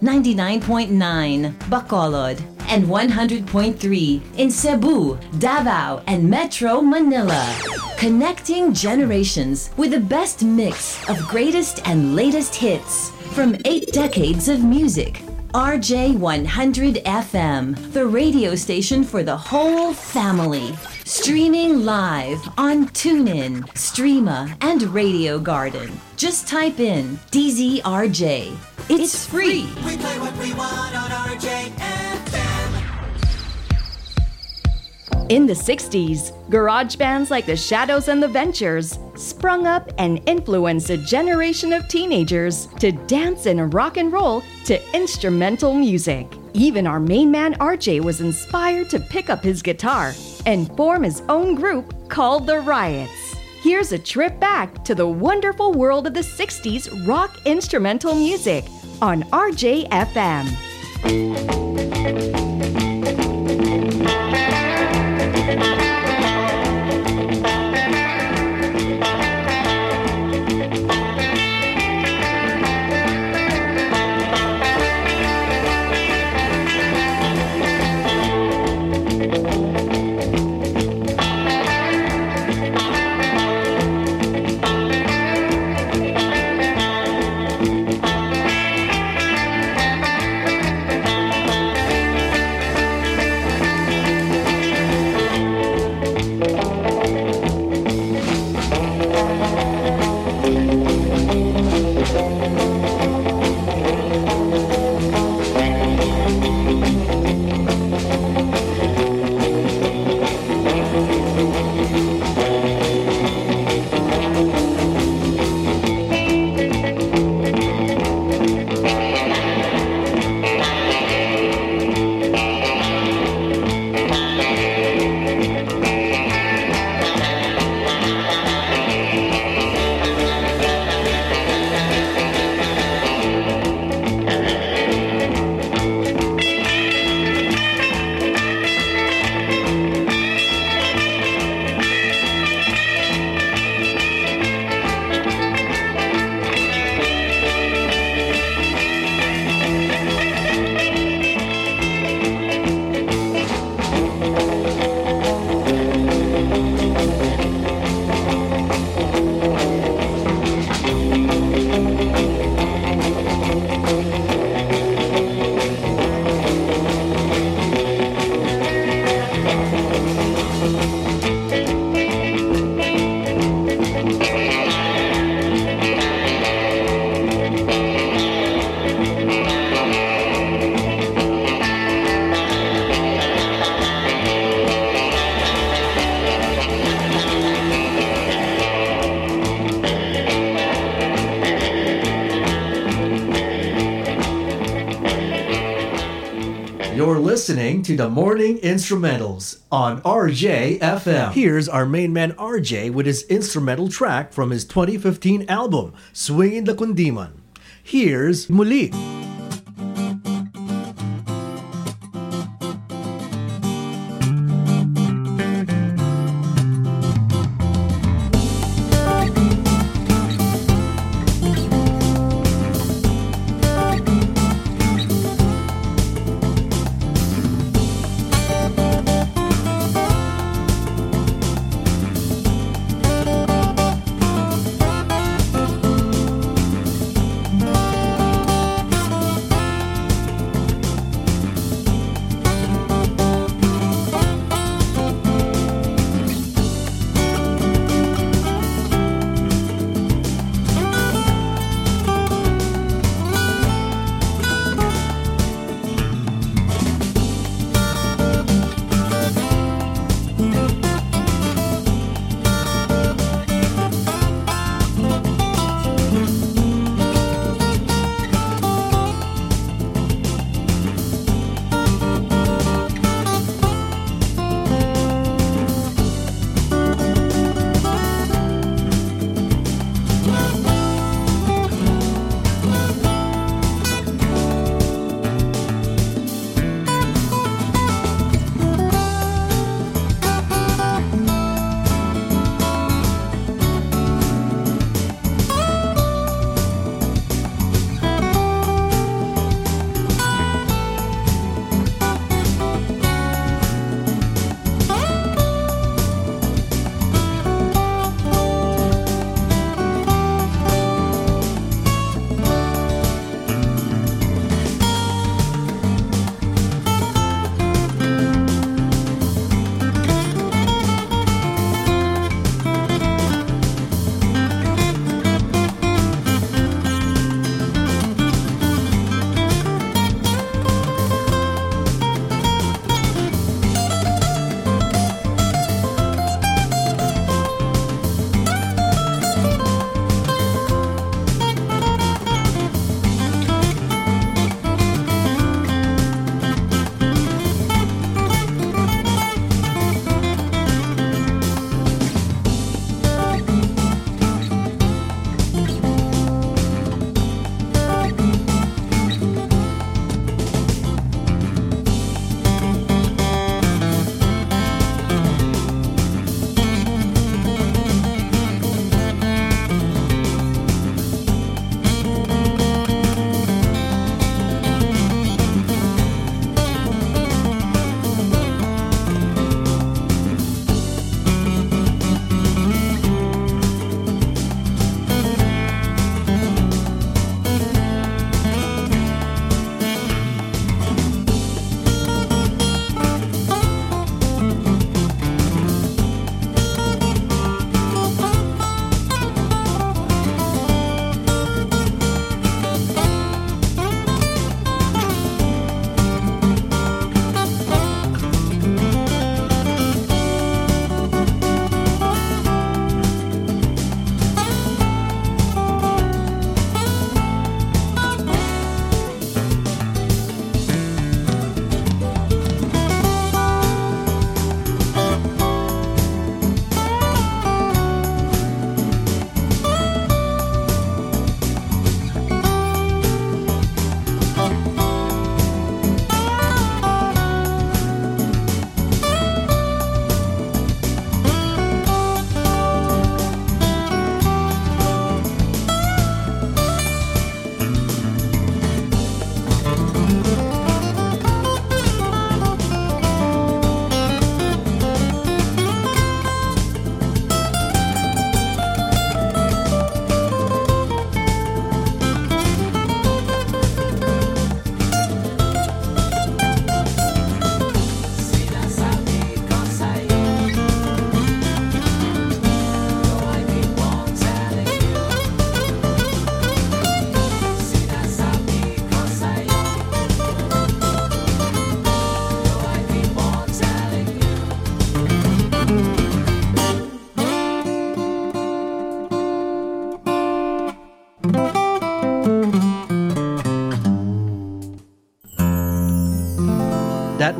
99.9 Bacolod, and 100.3 in Cebu, Davao, and Metro Manila. Connecting generations with the best mix of greatest and latest hits from eight decades of music. RJ100 FM, the radio station for the whole family. Streaming live on TuneIn, Streema, and Radio Garden. Just type in DZRJ. It's free. We play what we want on RJFM. In the 60s, garage bands like the Shadows and the Ventures sprung up and influenced a generation of teenagers to dance and rock and roll to instrumental music. Even our main man RJ was inspired to pick up his guitar and form his own group called The Riots. Here's a trip back to the wonderful world of the 60s rock instrumental music on RJFM. Listening to the Morning Instrumentals on RJFM. Here's our main man RJ with his instrumental track from his 2015 album, Swingin' the Kundiman. Here's Muli.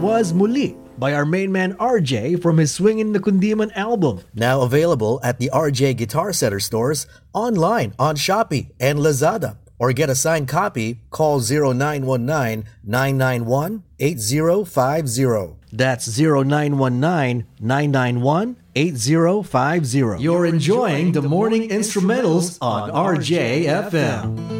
Was Muli by our main man RJ from his Swingin' the Kundiman album. Now available at the RJ Guitar Center stores, online on Shopee and Lazada. Or get a signed copy, call 0919-991-8050. That's 0919-991-8050. You're enjoying the morning instrumentals on RJFM.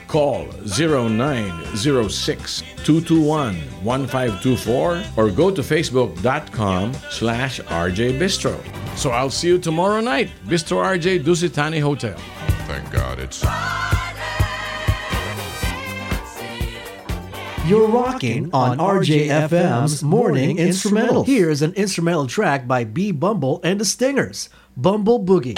Call 0906 221 1524 or go to facebook.com slash RJ Bistro. So I'll see you tomorrow night. Bistro RJ Dusit Thani Hotel. Thank God it's. You're rocking on RJFM's Morning Instrumental. Here's an instrumental track by B. Bumble and the Stingers, Bumble Boogie.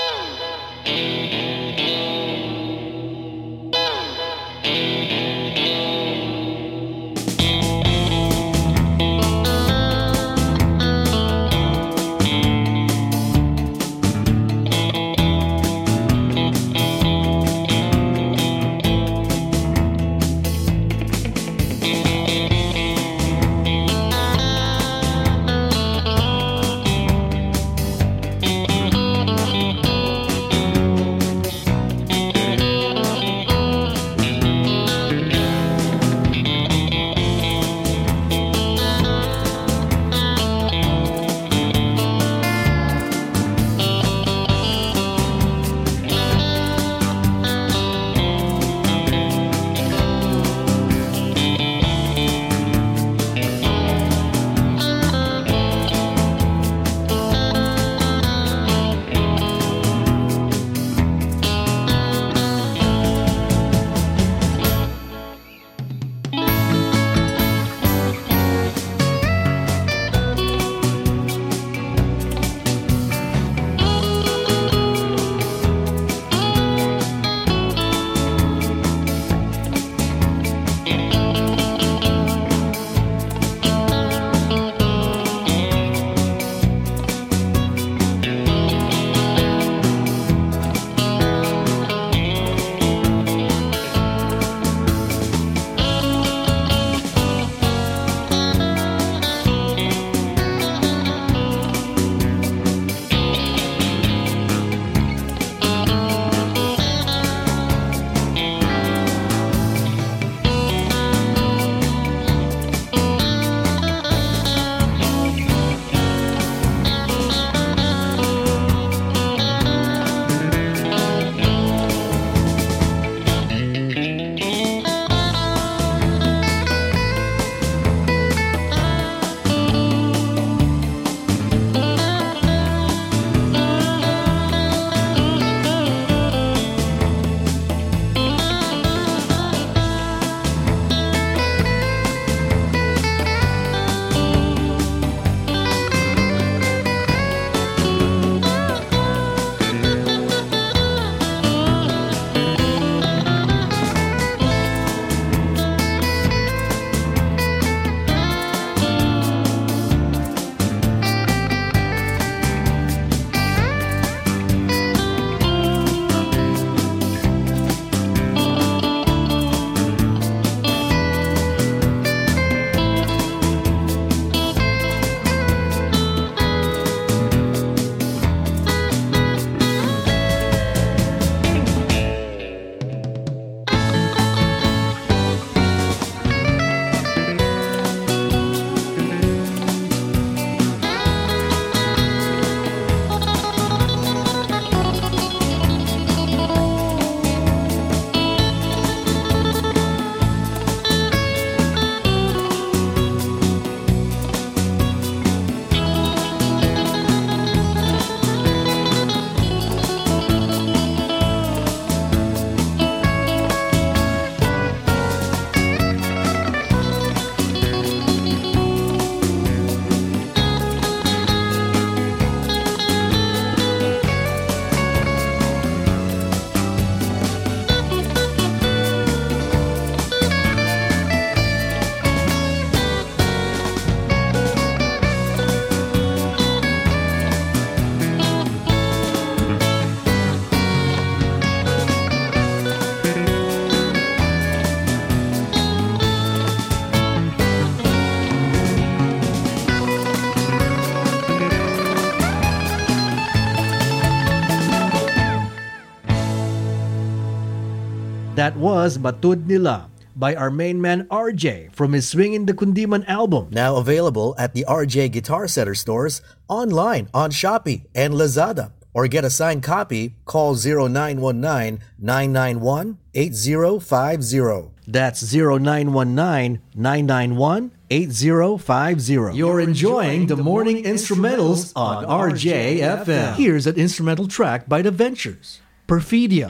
That was Matud Nila by our main man RJ from his Swingin' the Kundiman album. Now available at the RJ Guitar Center stores, online on Shopee and Lazada. Or get a signed copy, call 0919-991-8050. That's 0919-991-8050. You're enjoying the morning instrumentals on RJFM. Here's an instrumental track by The Ventures, Perfidia.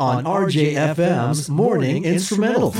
On RJFM's Morning Instrumental.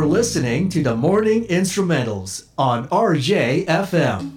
You're listening to the Morning Instrumentals on RJFM.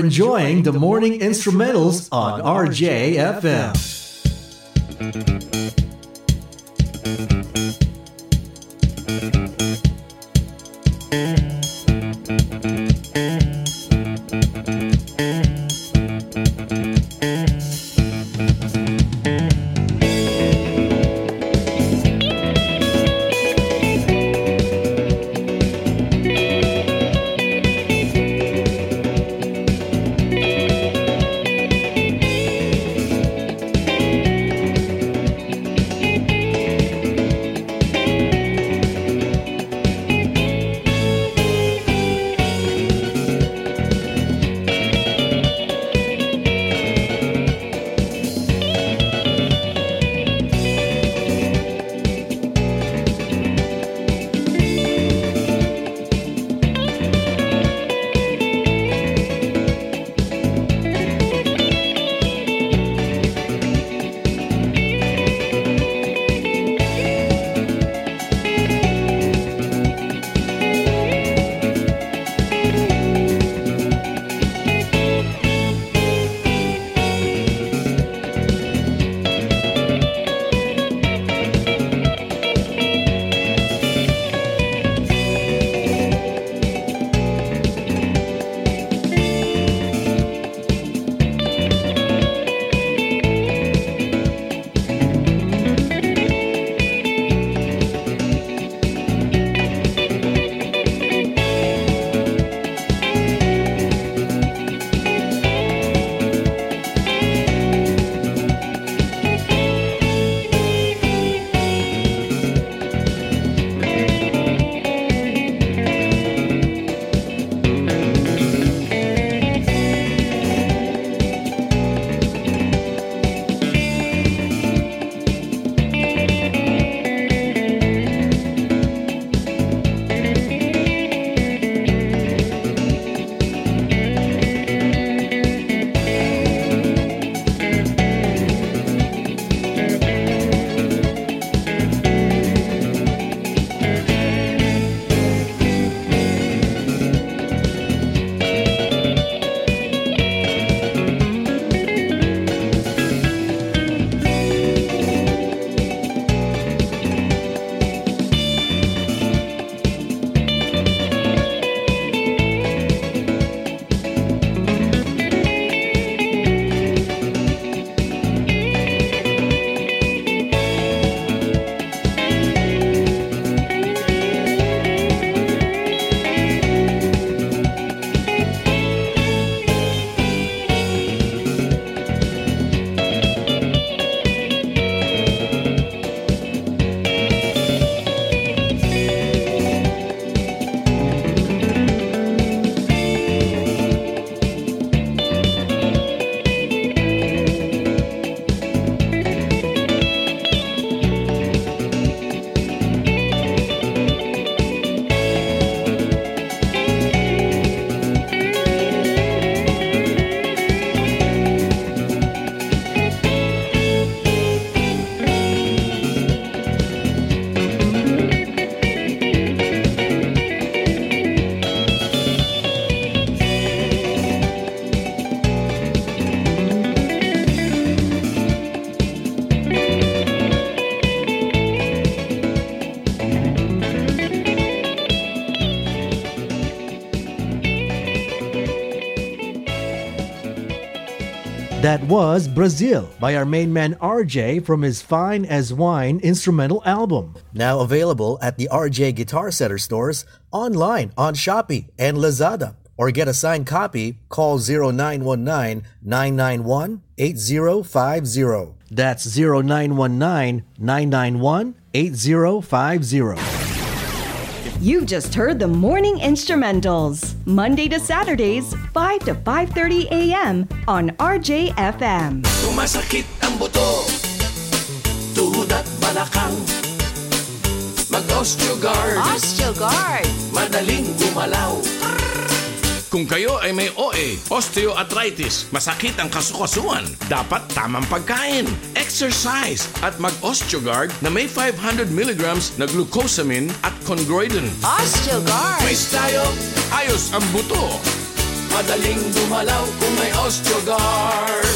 Enjoying the morning instrumentals on RJFM. That was Brazil by our main man RJ from his Fine as Wine instrumental album. Now available at the RJ Guitar Center stores, online on Shopee and Lazada. Or get a signed copy, call 0919 991 8050. That's 0919 991 8050. You've just heard the morning instrumentals, Monday to Saturdays, 5 to 5:30 a.m. on RJFM. Sumasakit ang buto Tuhod at balakang Mag-Osteogard Osteogard! Madaling gumalaw Kung kayo ay may OA, osteoarthritis, masakit ang kasukasuan, dapat tamang pagkain, exercise, at mag-Osteogard na may 500 milligrams na glucosamine at chondroitin. Osteogard! Quiz tayo Ayos ang buto! Madaling dumalaw kung may Osteogard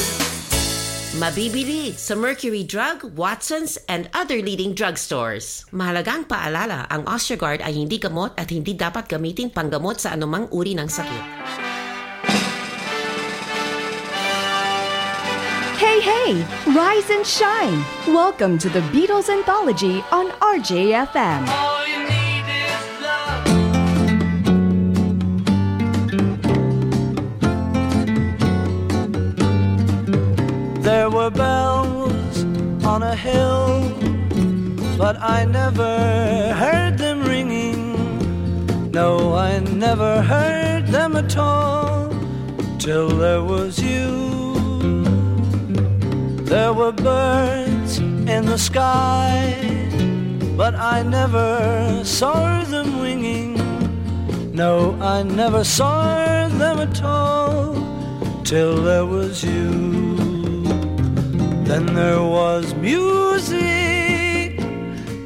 Mabibili sa Mercury Drug, Watson's, and other leading drugstores. Mahalagang paalala, ang Osteogard ay hindi gamot at hindi dapat gamiting panggamot sa anumang uri ng sakit. Hey, hey! Rise and shine! Welcome to the Beatles Anthology on RJFM. All you There were bells on a hill, but I never heard them ringing. No, I never heard them at all till there was you. There were birds in the sky, but I never saw them winging. No, I never saw them at all till there was you. Then there was music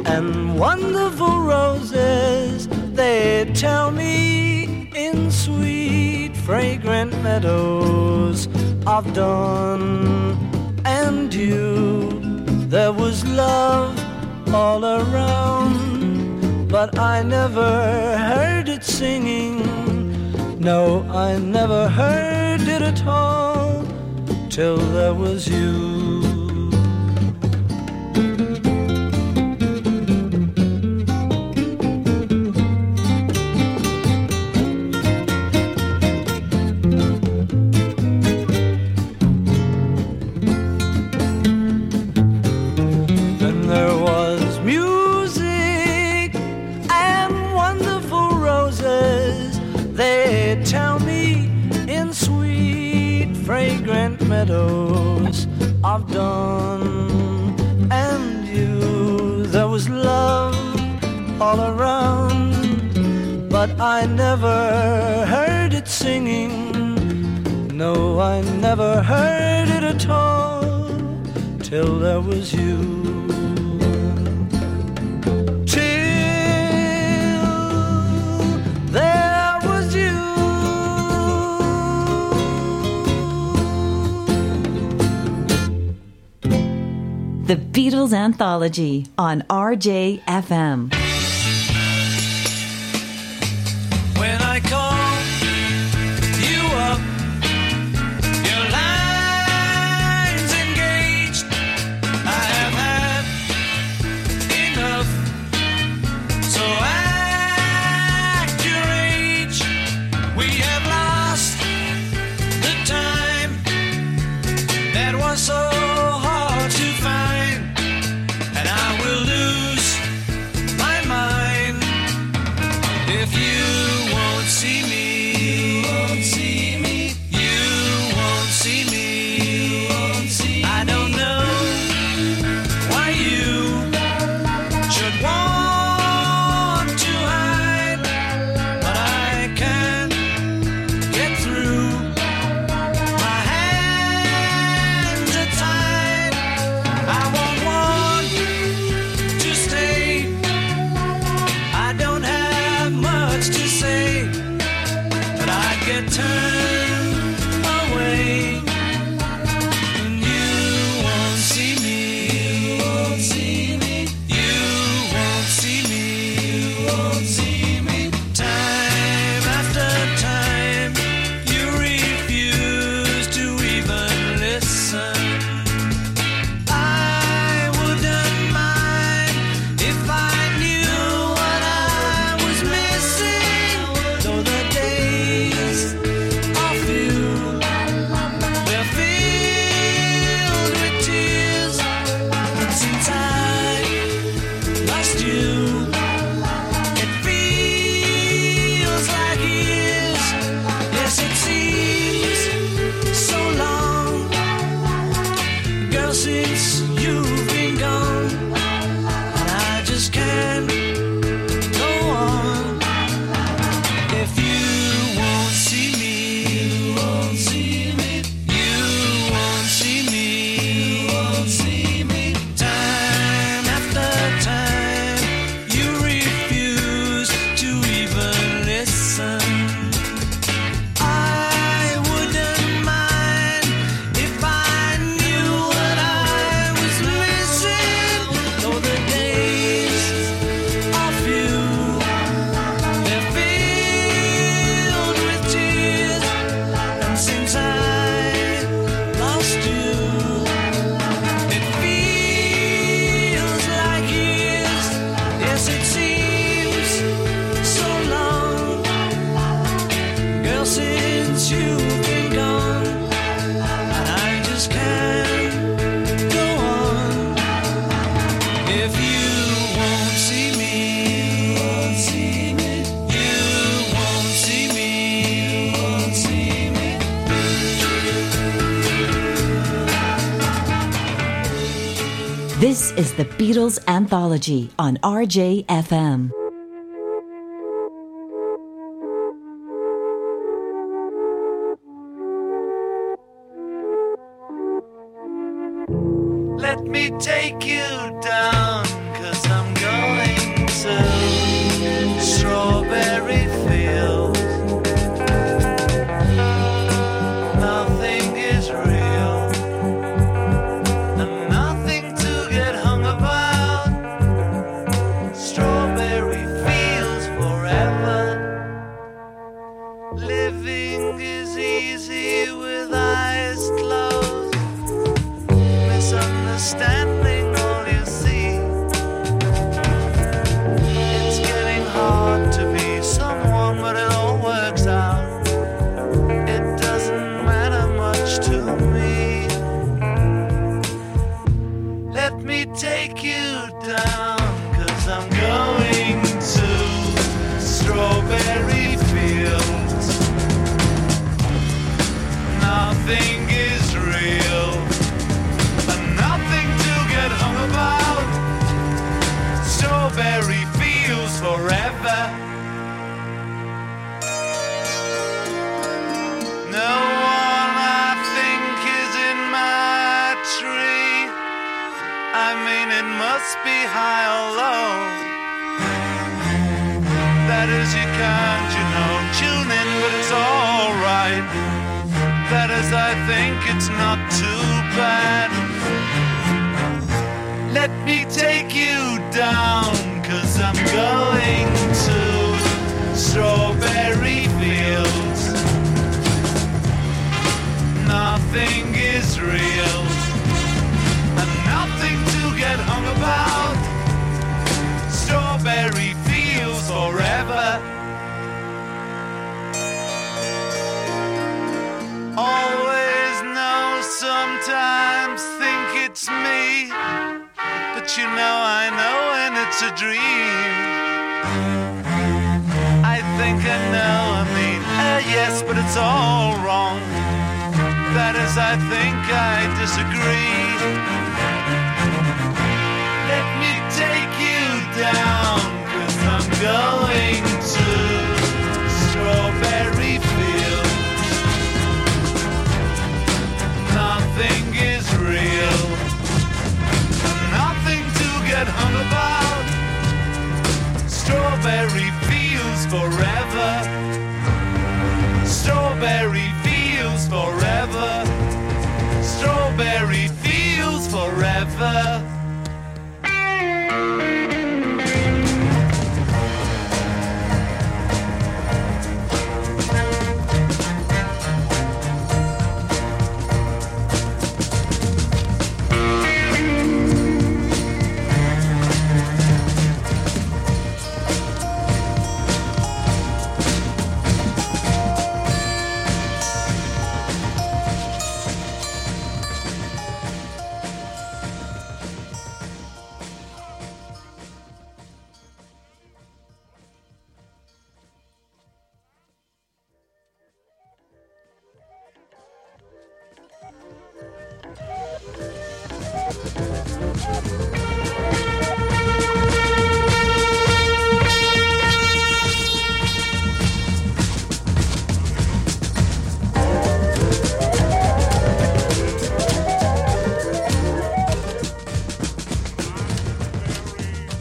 and wonderful roses. They tell me in sweet, fragrant meadows of dawn and dew. There was love all around, but I never heard it singing. No, I never heard it at all till there was you. Anthology on RJFM. Anthology on RJFM. you know I know and it's a dream. I think I know, I mean, uh, yes, but it's all wrong. That is, I think I disagree. Let me take you down, cause I'm going. strawberry fields forever. Strawberry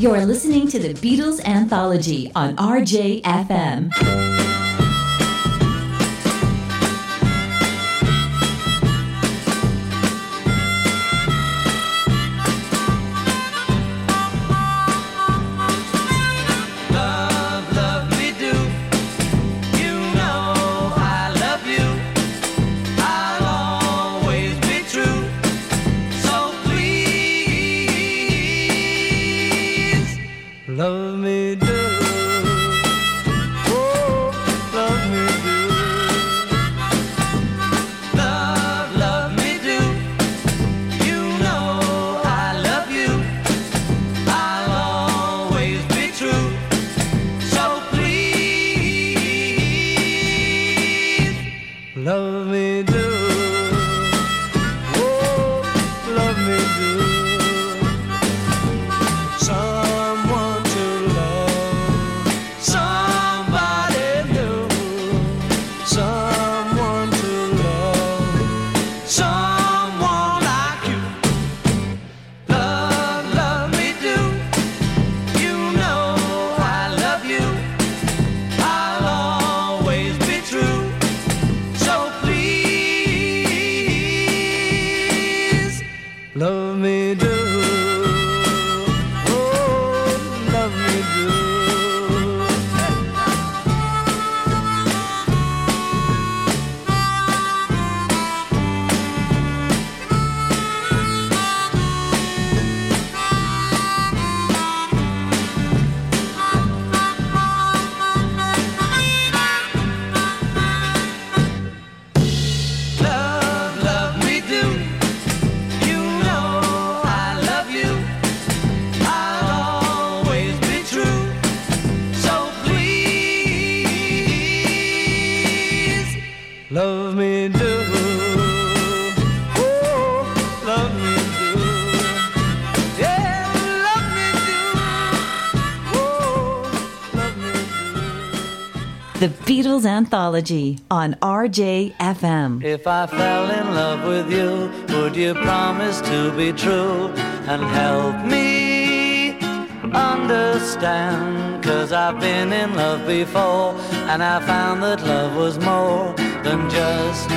You're listening to the Beatles Anthology on RJFM. Beatles Anthology on RJFM. If I fell in love with you, would you promise to be true and help me understand? Cause I've been in love before and I found that love was more than just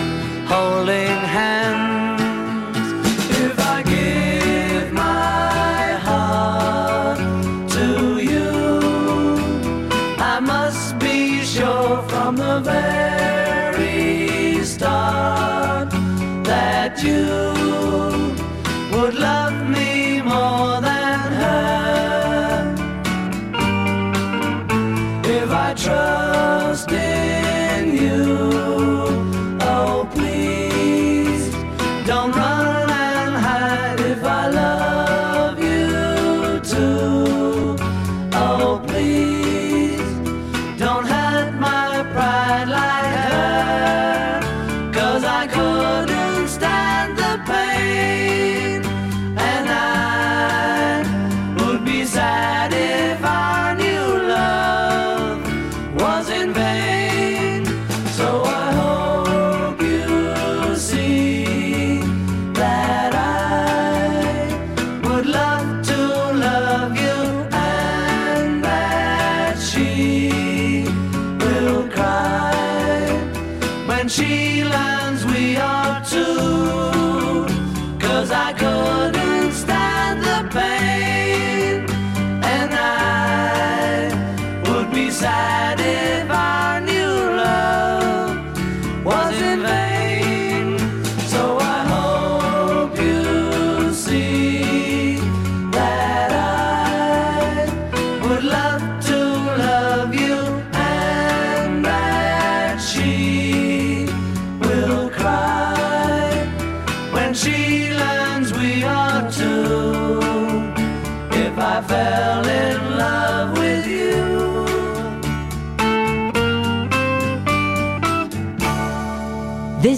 holding hands. the very start that you would love.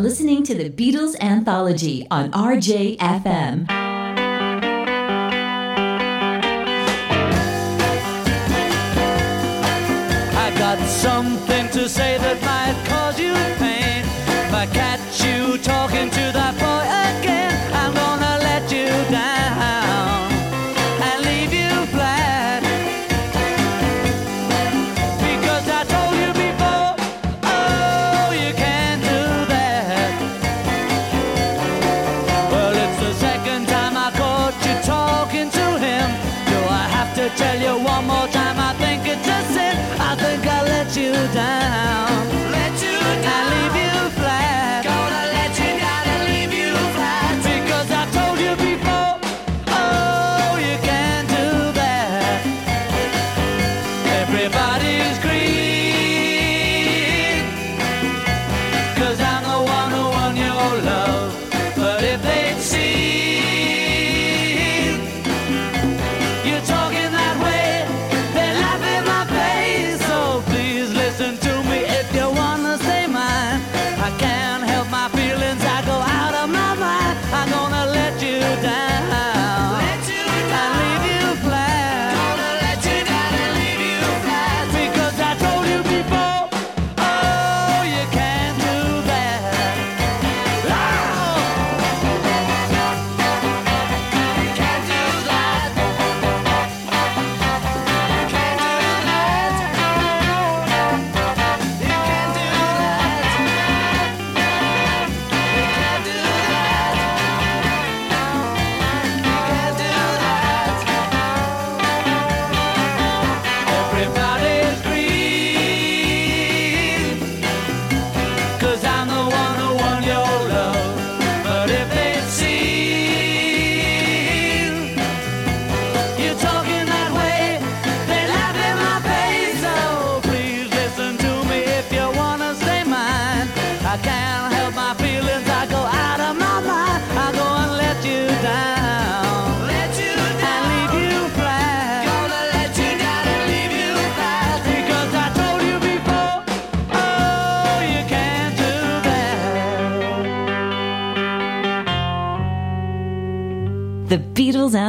are listening to the Beatles Anthology on RJFM. got something to say that might cause you pain. If I catch you talking to that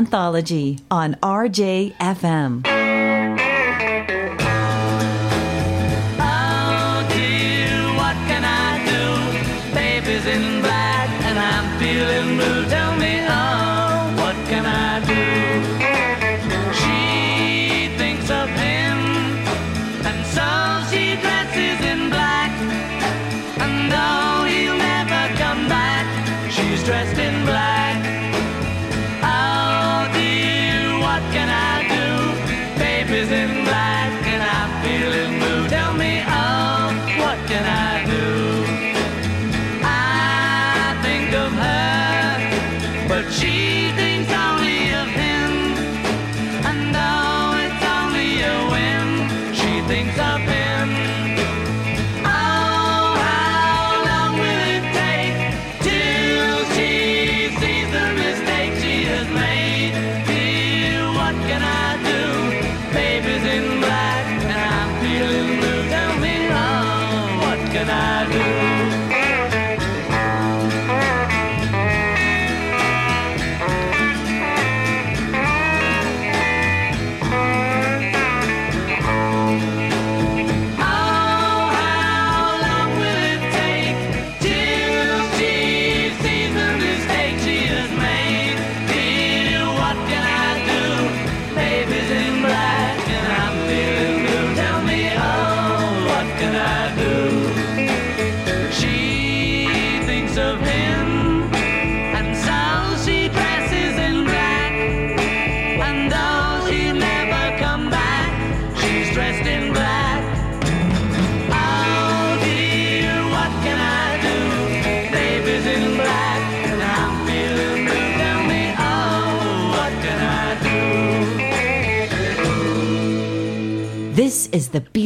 Anthology on RJFM.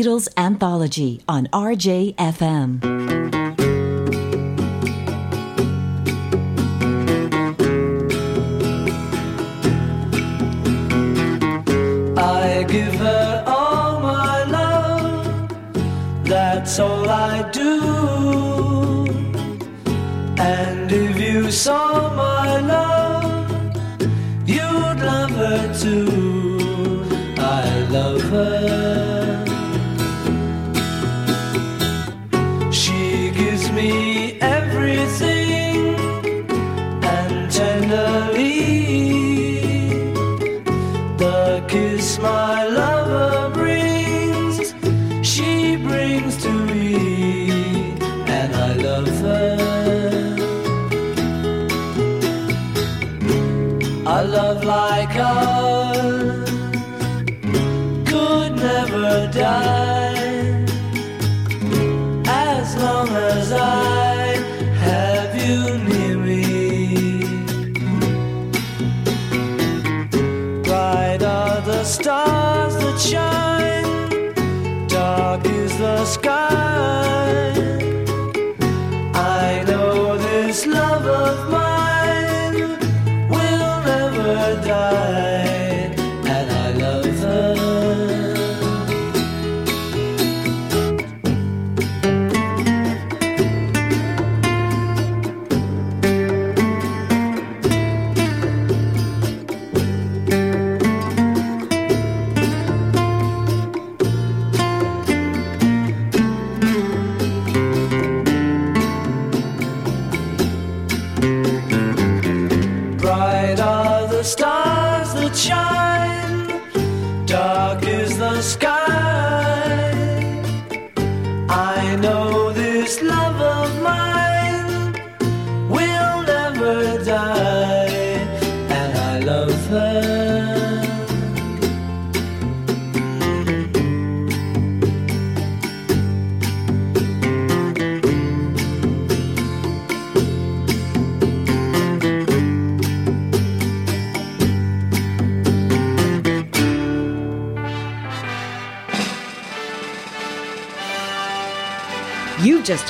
Beatles Anthology on RJFM. give her all my love. That's all I do. And if you saw my love, you'd love her too.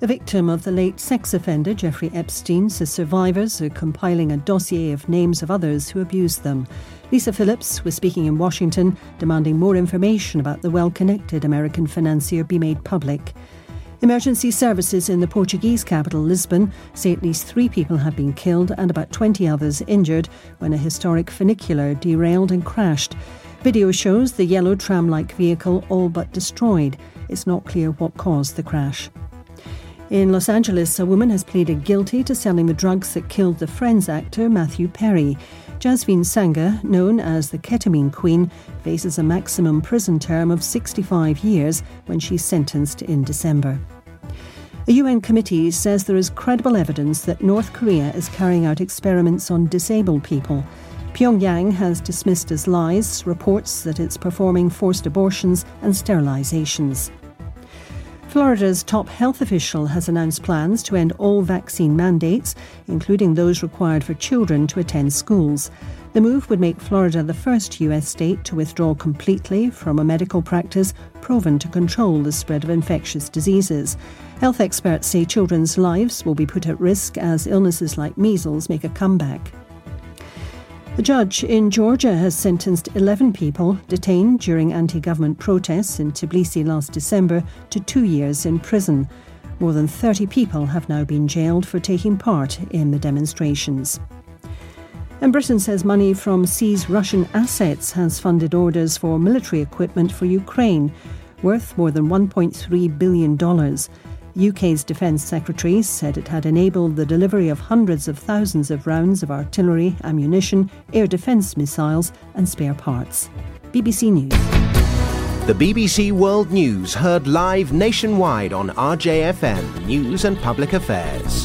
A victim of the late sex offender Jeffrey Epstein says survivors are compiling a dossier of names of others who abused them. Lisa Phillips was speaking in Washington, demanding more information about the well connected American financier be made public. Emergency services in the Portuguese capital, Lisbon, say at least three people have been killed and about 20 others injured when a historic funicular derailed and crashed. Video shows the yellow tram like vehicle all but destroyed. It's not clear what caused the crash. In Los Angeles, a woman has pleaded guilty to selling the drugs that killed the Friends actor Matthew Perry. Jasveen Sangha, known as the ketamine queen, faces a maximum prison term of 65 years when she's sentenced in December. A UN committee says there is credible evidence that North Korea is carrying out experiments on disabled people. Pyongyang has dismissed as lies reports that it's performing forced abortions and sterilizations. Florida's top health official has announced plans to end all vaccine mandates, including those required for children to attend schools. The move would make Florida the first US state to withdraw completely from a medical practice proven to control the spread of infectious diseases. Health experts say children's lives will be put at risk as illnesses like measles make a comeback. A judge in Georgia has sentenced 11 people detained during anti government protests in Tbilisi last December to two years in prison. More than 30 people have now been jailed for taking part in the demonstrations. And Britain says money from seized Russian assets has funded orders for military equipment for Ukraine, worth more than $1.3 billion. UK's Defence Secretary said it had enabled the delivery of hundreds of thousands of rounds of artillery, ammunition, air defence missiles, and spare parts. BBC News. The BBC World News heard live nationwide on RJFM News and Public Affairs.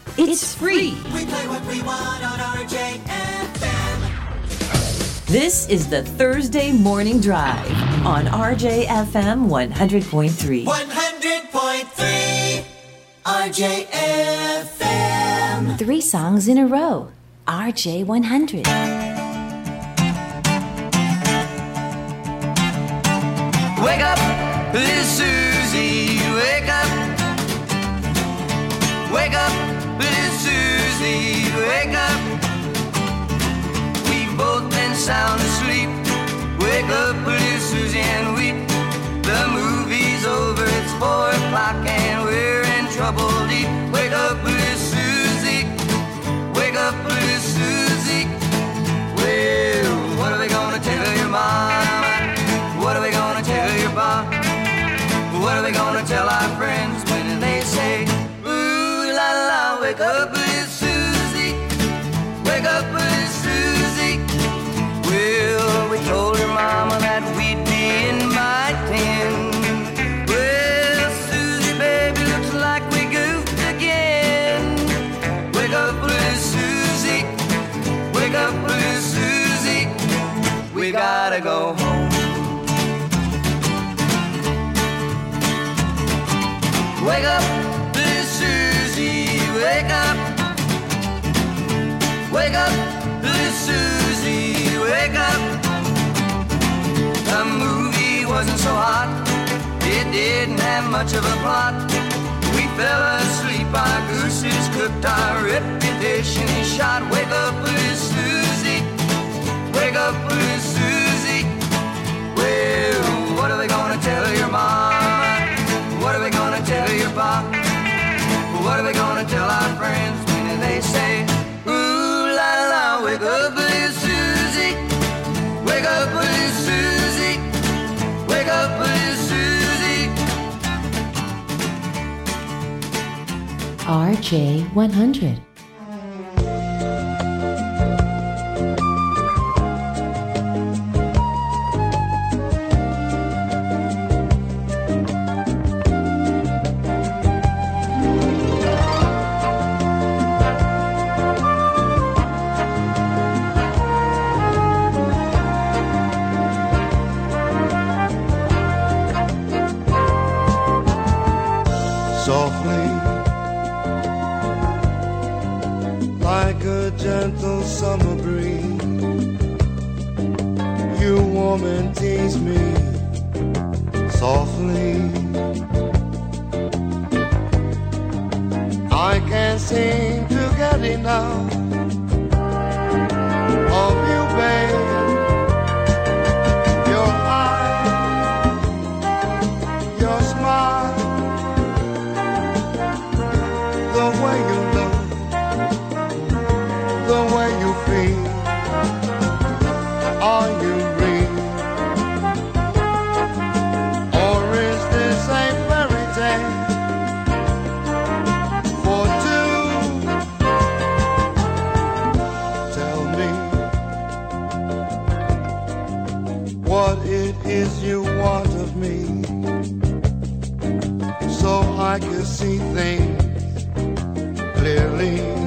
It's free. We play what we want on RJFM. This is the Thursday Morning Drive on RJFM 100.3. 100.3 RJFM. Three songs in a row. RJ 100. Wake up, little Susie, wake up. Wake up, sound asleep. Wake up, little and weep. The movie's over, it's four o'clock, and we're in trouble deep. Wake up, little Susie. Wake up, little Susie. Well, what are we gonna tell your mama? What are we gonna tell your pop? What are we gonna tell our friends when they say, Ooh la la, wake up, Wake up, little Susie, wake up. The movie wasn't so hot, it didn't have much of a plot. We fell asleep, our gooses cooked, our reputation is shot. Wake up, little Susie, wake up, little Susie. Well, what are we gonna tell your mama? What are we gonna tell your pop? What are we gonna tell our friends when they say, wake up, little Susie, wake up, little Susie, wake up, little Susie. RJ 100. Warm and tease me softly. I can't seem to get enough of you babe see things clearly.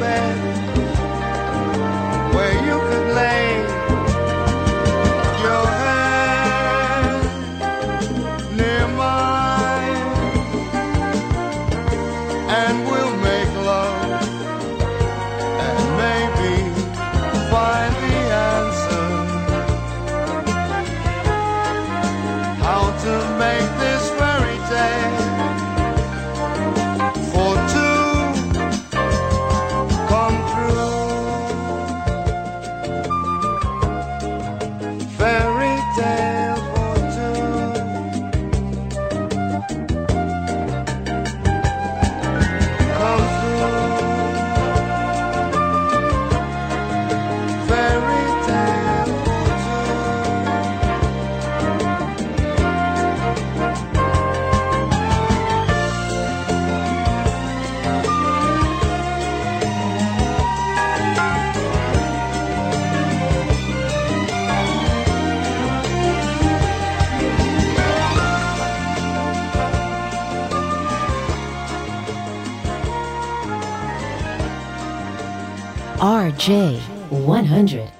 pé J100.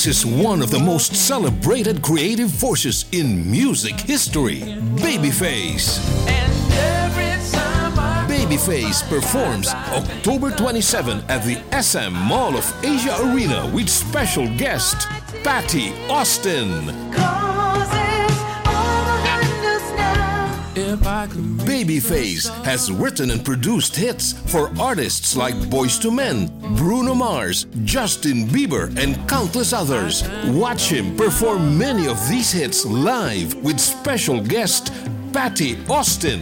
This is one of the most celebrated creative forces in music history Babyface. Babyface performs October 27 at the SM Mall of Asia Arena with special guest Patti Austin. Babyface has written and produced hits for artists like Boyz II Men, Bruno Mars, Justin Bieber, and countless others. Watch him perform many of these hits live with special guest Patti Austin.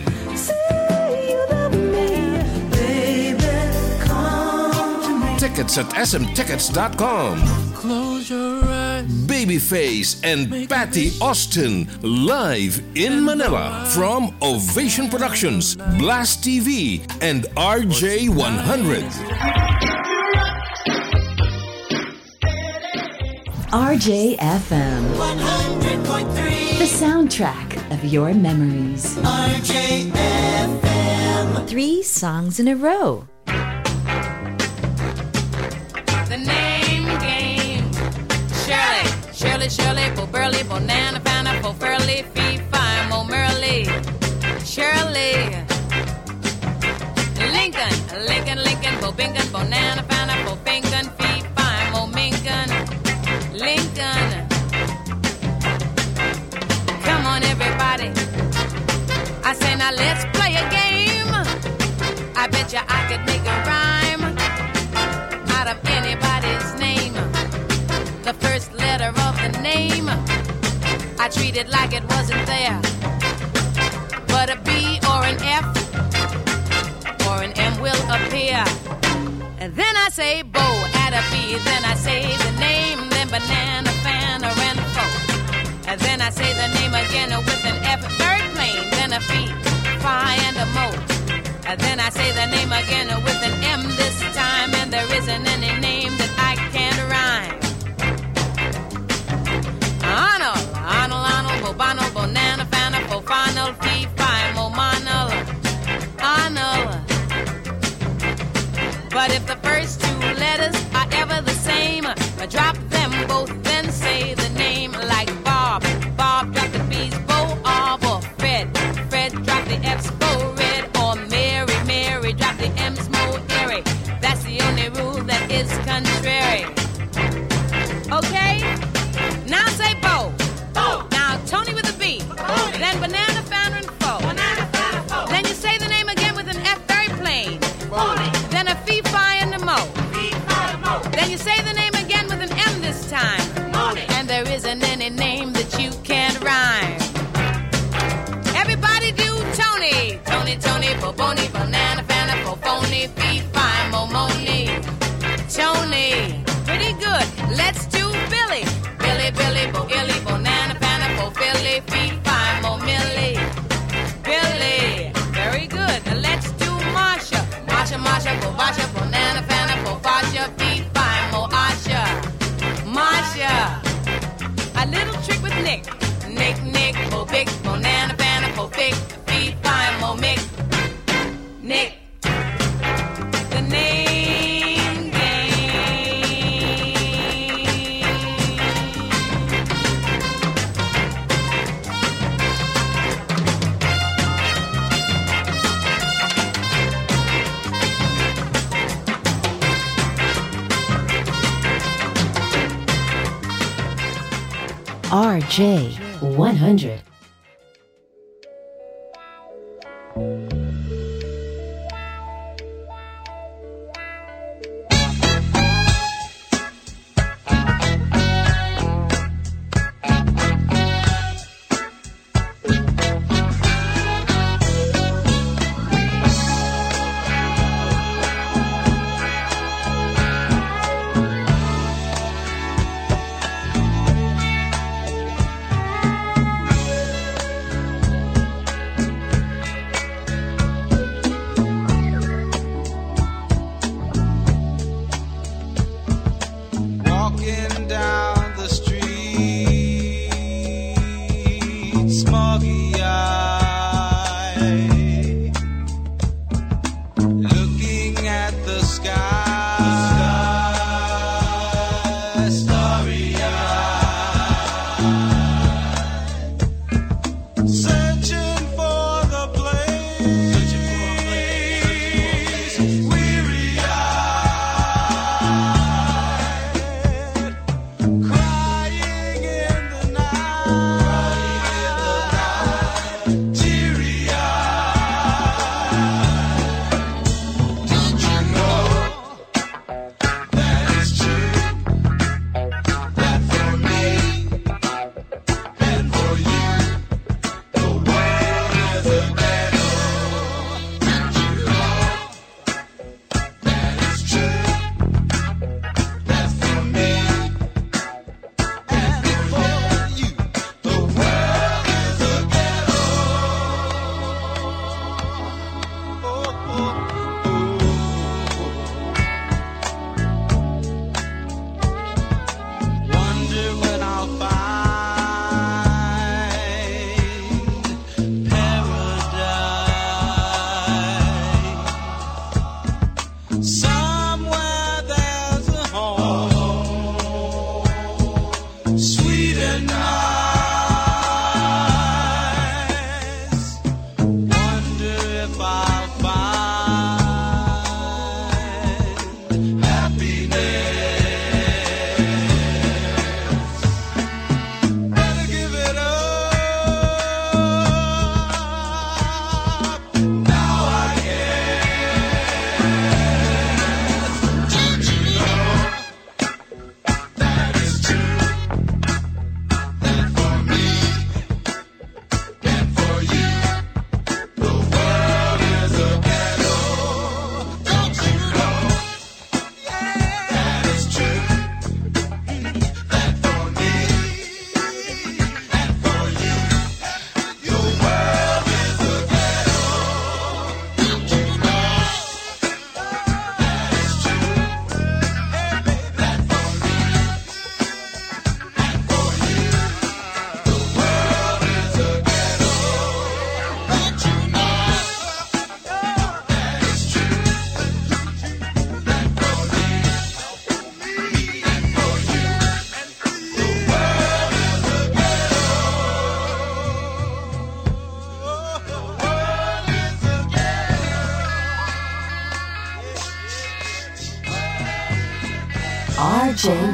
Tickets at smtickets.com. Close your eyes. Babyface and Make Patti Austin live in Manila from Ovation Productions, Blast TV, and RJ100. RJFM. 100.3. The soundtrack of your memories. RJFM. Three songs in a row. J.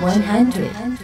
100.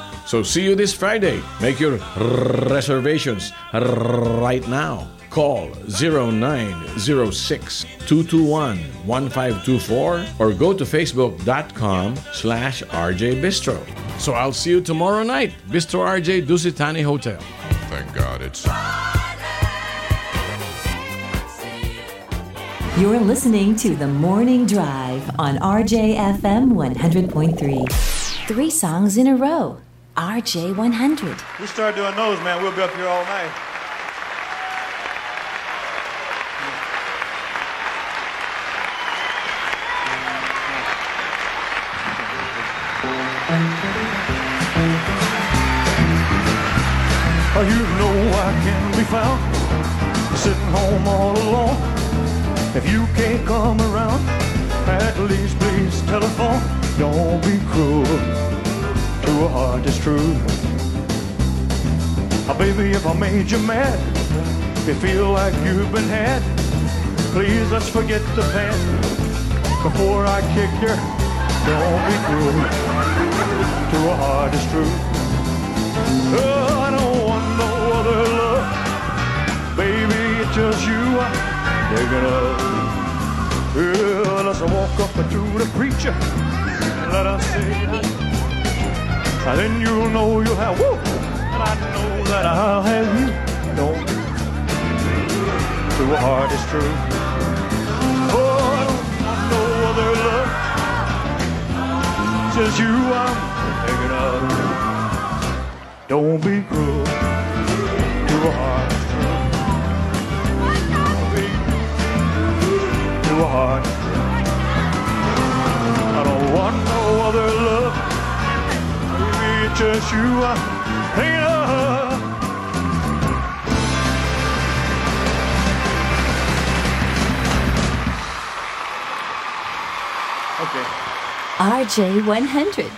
So see you this Friday. Make your reservations right now. Call 906 or go to facebook.com slash rjbistro. So I'll see you tomorrow night, Bistro RJ Dusit Thani Hotel. Thank God it's... You're listening to The Morning Drive on RJFM 100.3. Three songs in a row. RJ100. We start doing those, man, we'll be up here all night. Oh, you know I can be found sitting home all alone. If you can't come around, at least please telephone. Don't be cruel. To a heart is true. Oh, baby, if I made you mad, you feel like you've been had, please let's forget the past. Before I kick you, don't be cruel. To a heart is true. Oh, I don't want no other love. Baby, it's just you I'm digging up. Yeah, let's walk up to the preacher. Let us sing then you'll know you'll have woo. And I know that I'll have you. Don't a heart is true. Oh, I don't want no other love. Just you I'm thinking of. Don't be cruel to a heart true. To a heart. true. I don't want no other love. Baby, it's just you I'm thinking of. Okay. RJ100.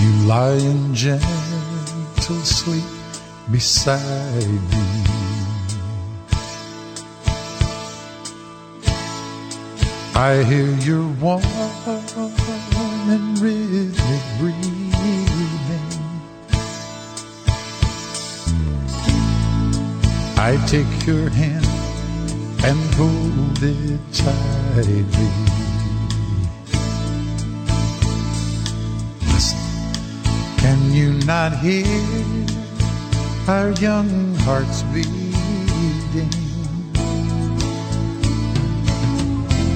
You lie in gentle sleep beside me. I hear your warm and rhythmic breathing. I take your hand and hold it tightly. Can you not hear our young hearts beating?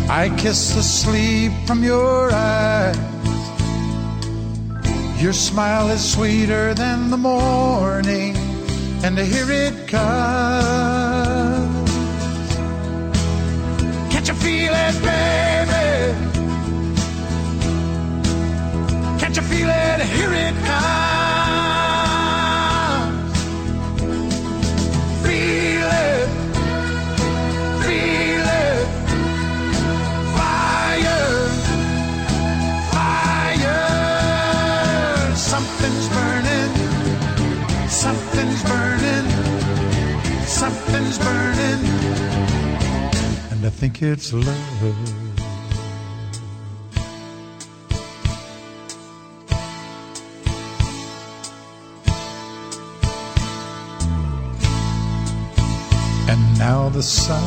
I kiss the sleep from your eyes. Your smile is sweeter than the morning, and here it comes. Can't you feel it, baby? Can't you feel it? Here it comes. I think it's love. And now the sun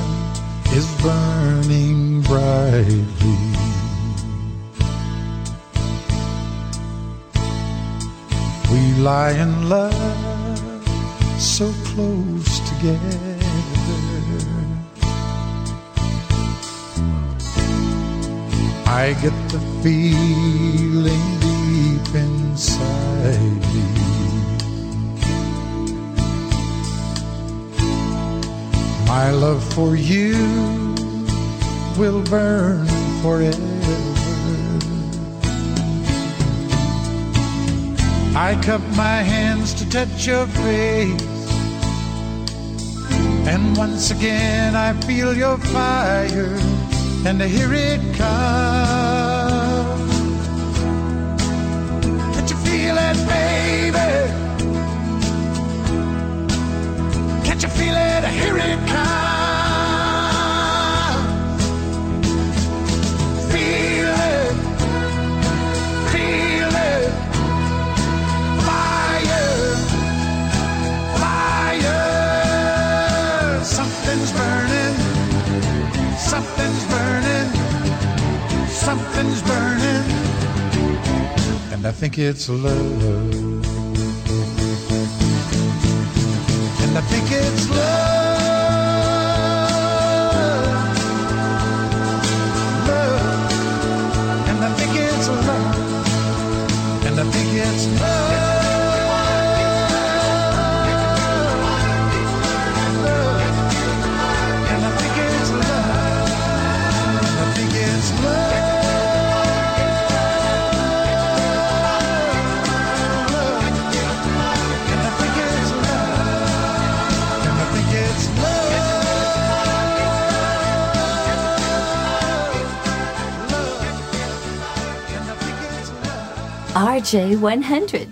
is burning brightly. We lie in love so close together. I get the feeling deep inside me. My love for you will burn forever. I cup my hands to touch your face. And once again I feel your fire and hear it come. Can't you feel it, baby? Can't you feel it? Hear it come. And I think it's love. And I think it's love. RJ100.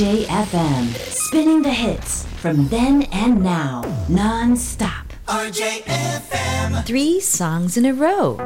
RJFM spinning the hits from then and now, non-stop. RJFM. Three songs in a row.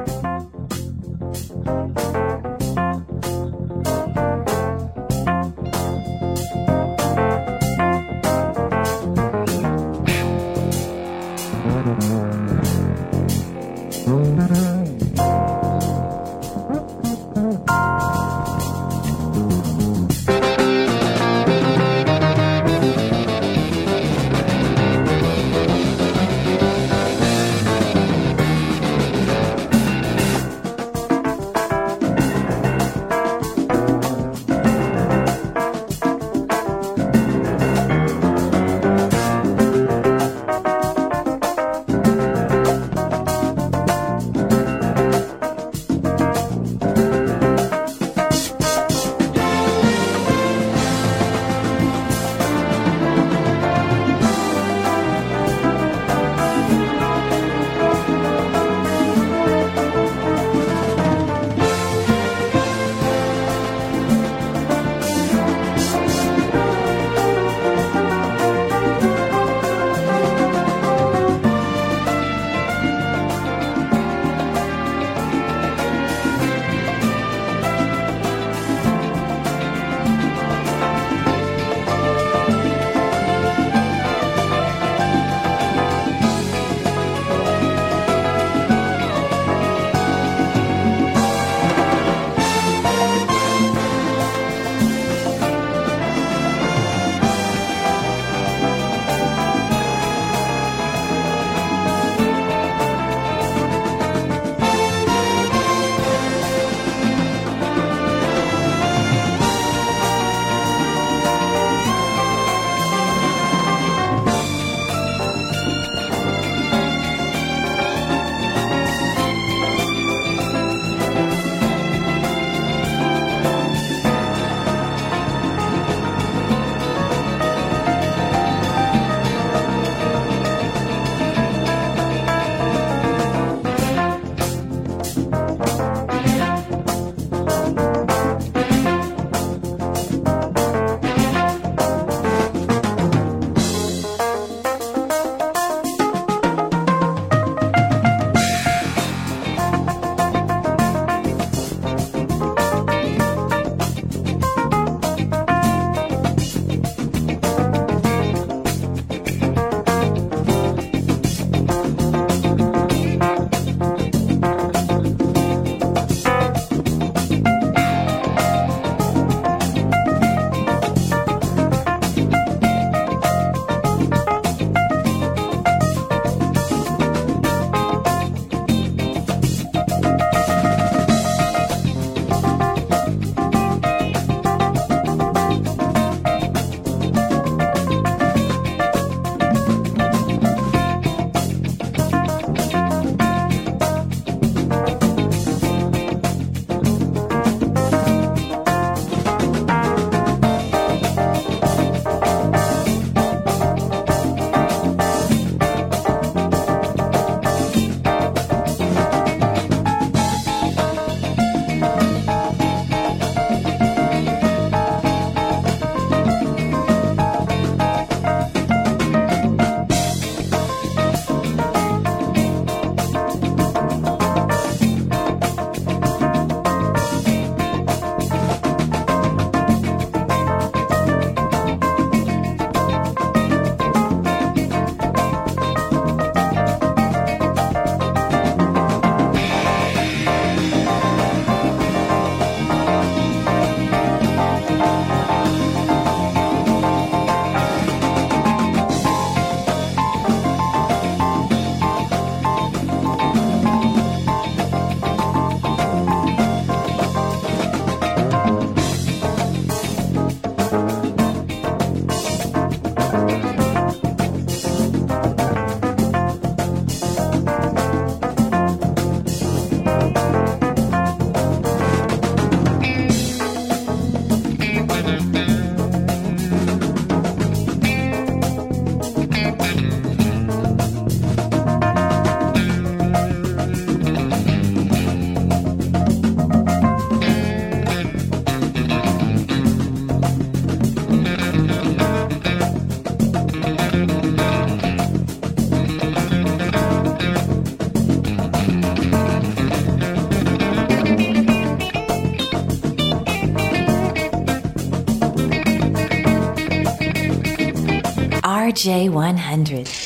RJ100.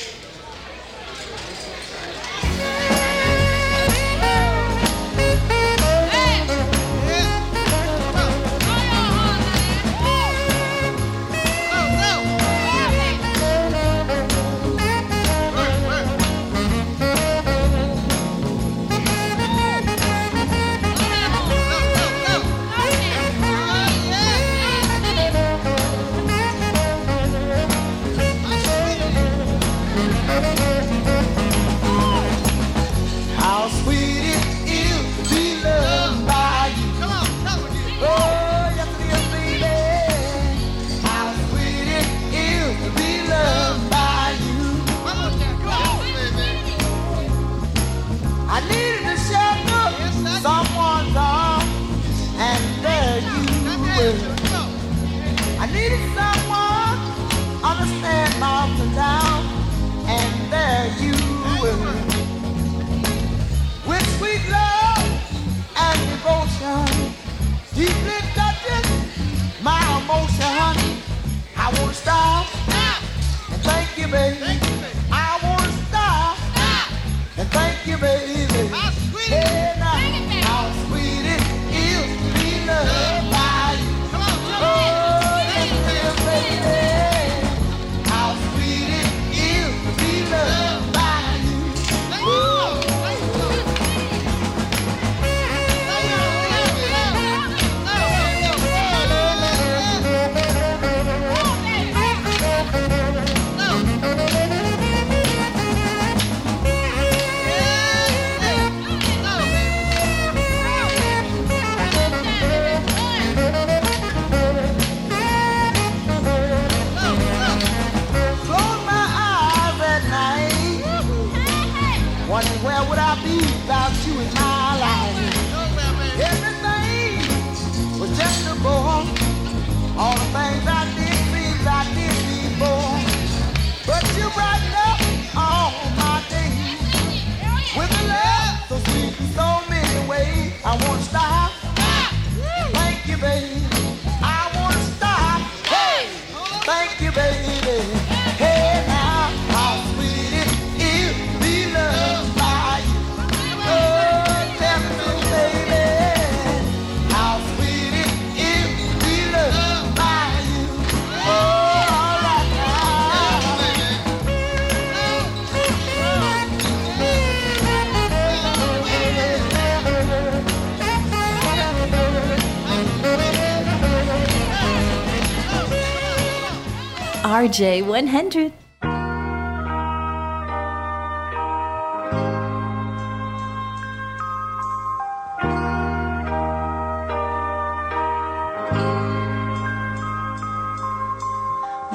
RJ100.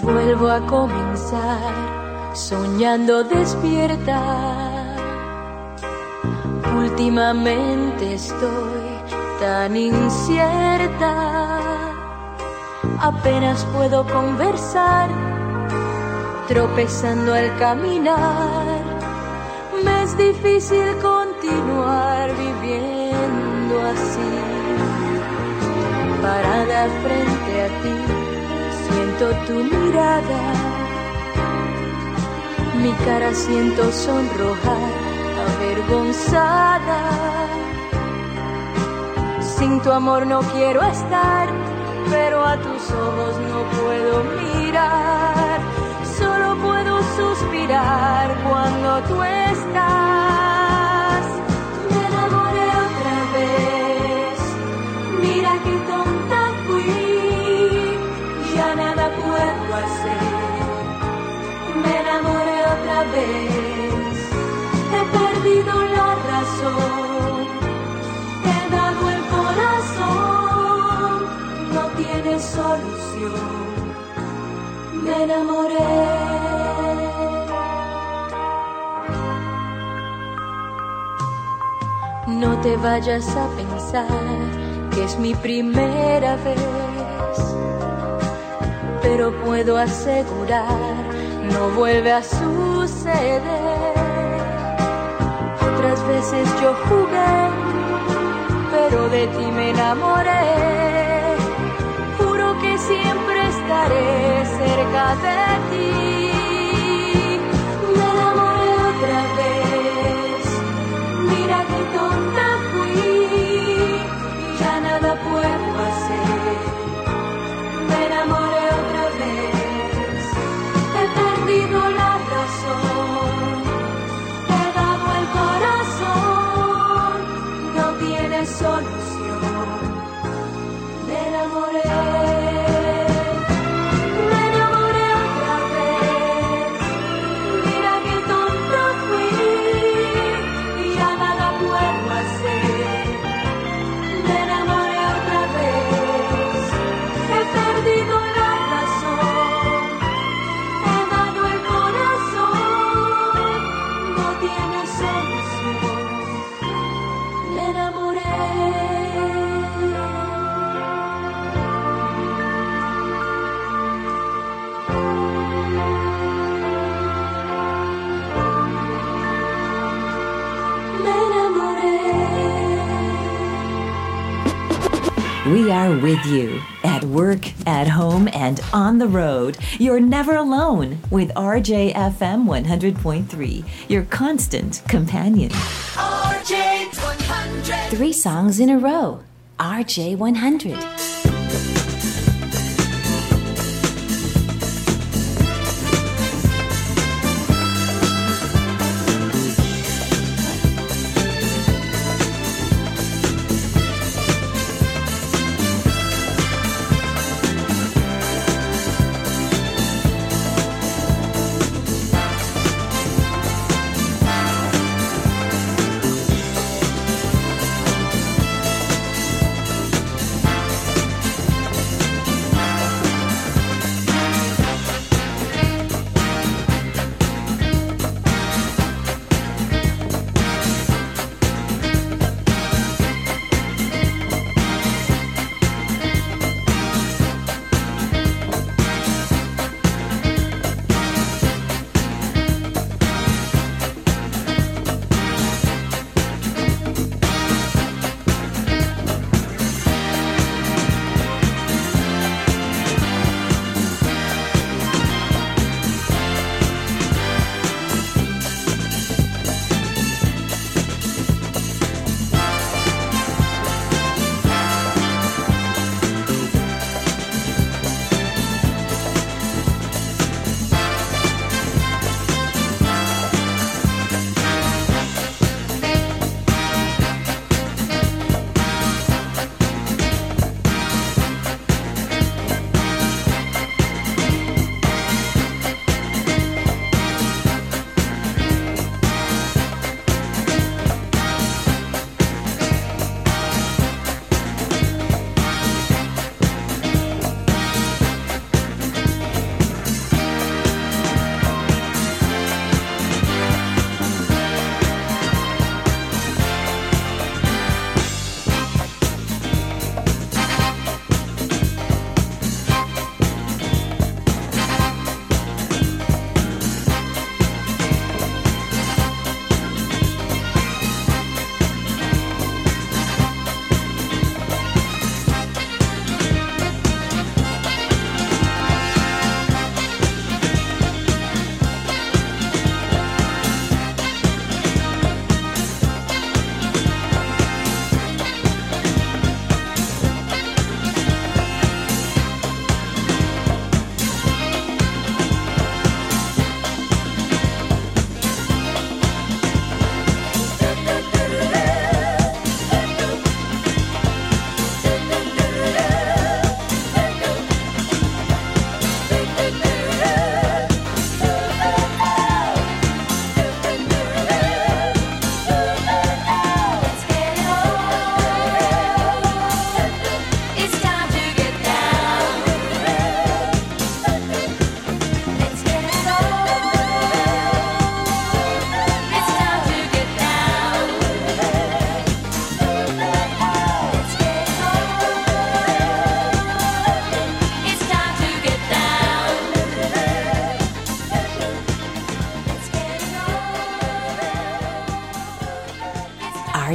Vuelvo a comenzar soñando despierta. Últimamente estoy tan incierta. Apenas puedo conversar, tropezando al caminar. Me es difícil continuar viviendo así. Parada frente a ti siento tu mirada, mi cara siento sonrojar, avergonzada. Sin tu amor no quiero estar, pero a tus ojos no puedo mirar. Cuando tú estás. Me enamoré otra vez, mira qué tonta fui ya nada puedo hacer. Me enamoré otra vez, he perdido la razón, he dado el corazón, no tiene solución. Me enamoré. No te vayas a pensar que es mi primera vez pero puedo asegurar, no vuelve a suceder. Otras veces yo jugué, pero de ti me enamoré. Juro que siempre estaré cerca de ti. With you at work, at home, and on the road. You're never alone with RJFM 100.3, your constant companion. RJ 100. Three songs in a row. RJ 100.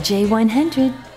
RJ100.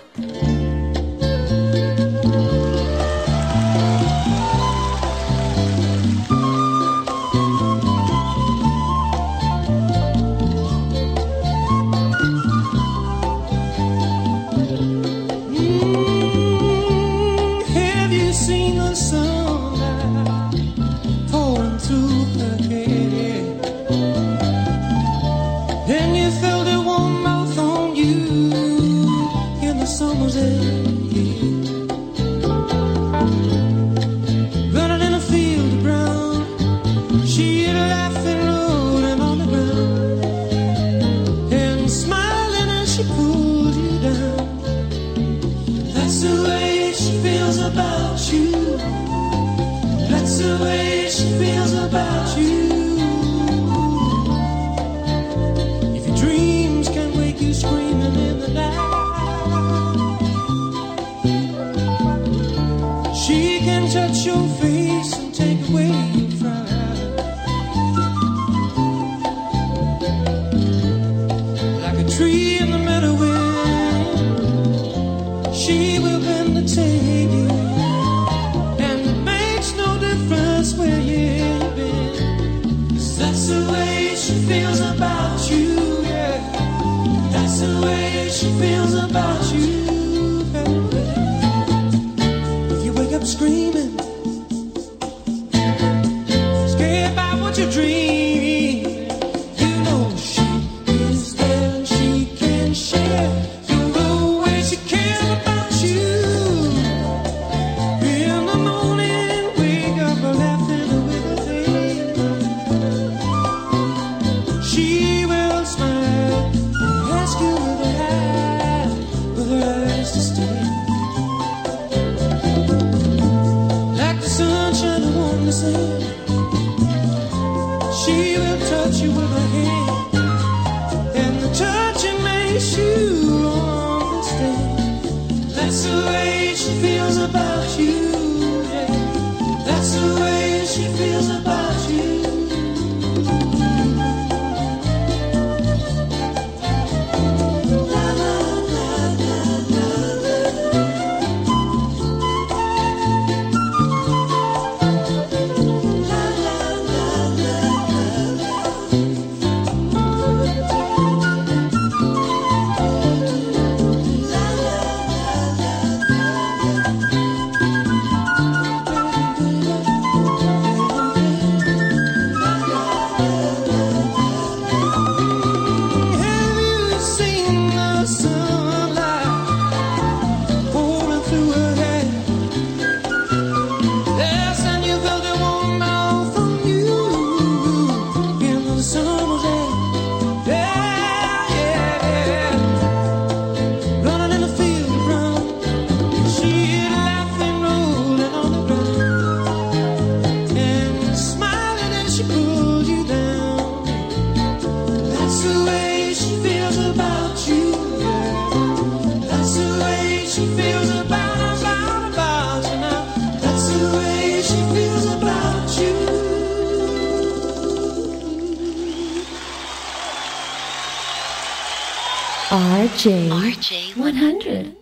RJ. RJ 100. Thank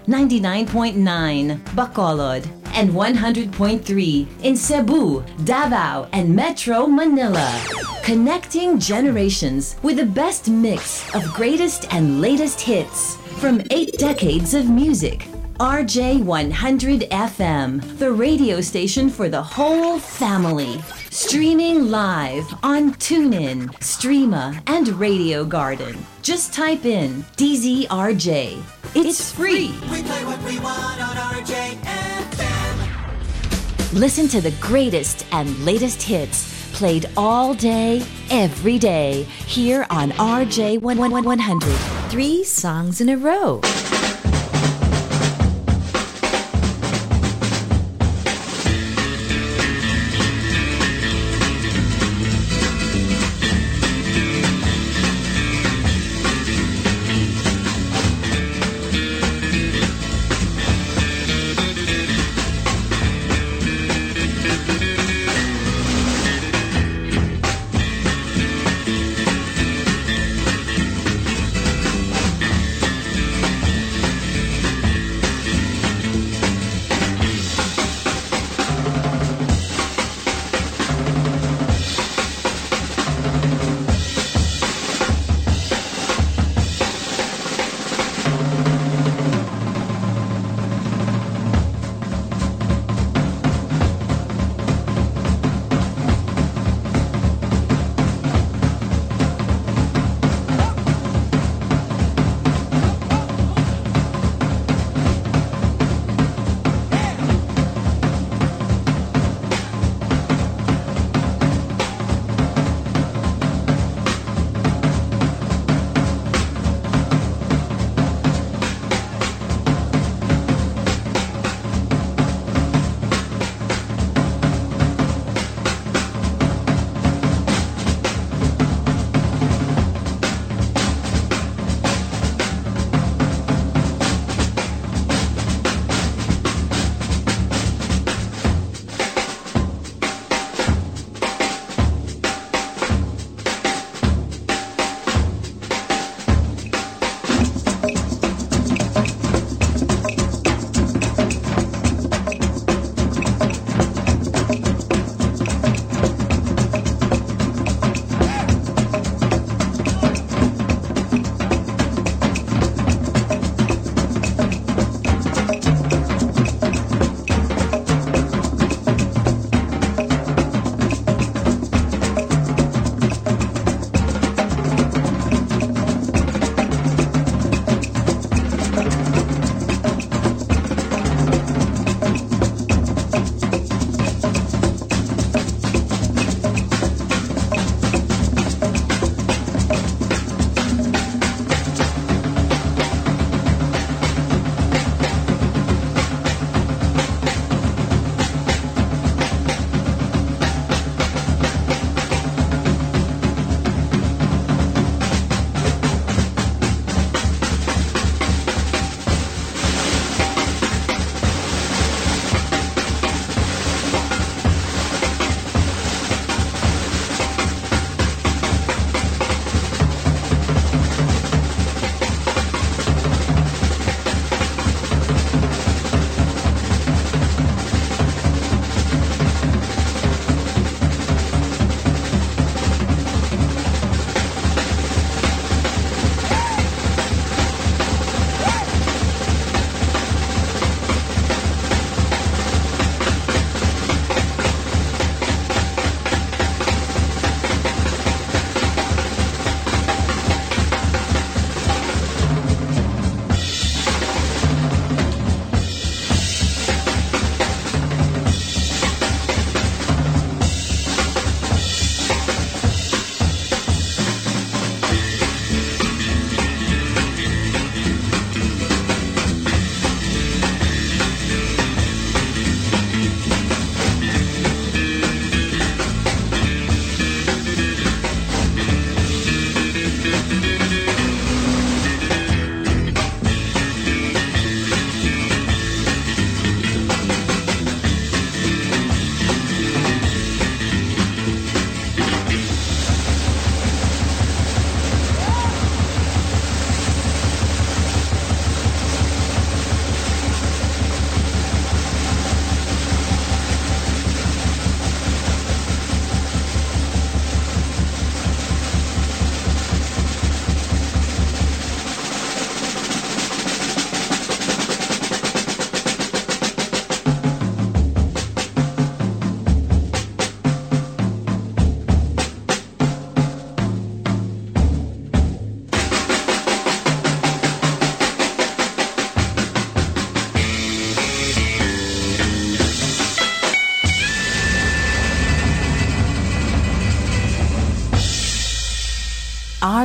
99.9 Bacolod, and 100.3 in Cebu, Davao, and Metro Manila. Connecting generations with the best mix of greatest and latest hits from eight decades of music. RJ100 FM, the radio station for the whole family. Streaming live on TuneIn, Streema, and Radio Garden. Just type in DZRJ. It's free. We play what we want on RJFM. Listen to the greatest and latest hits played all day, every day, here on RJ100. Three songs in a row.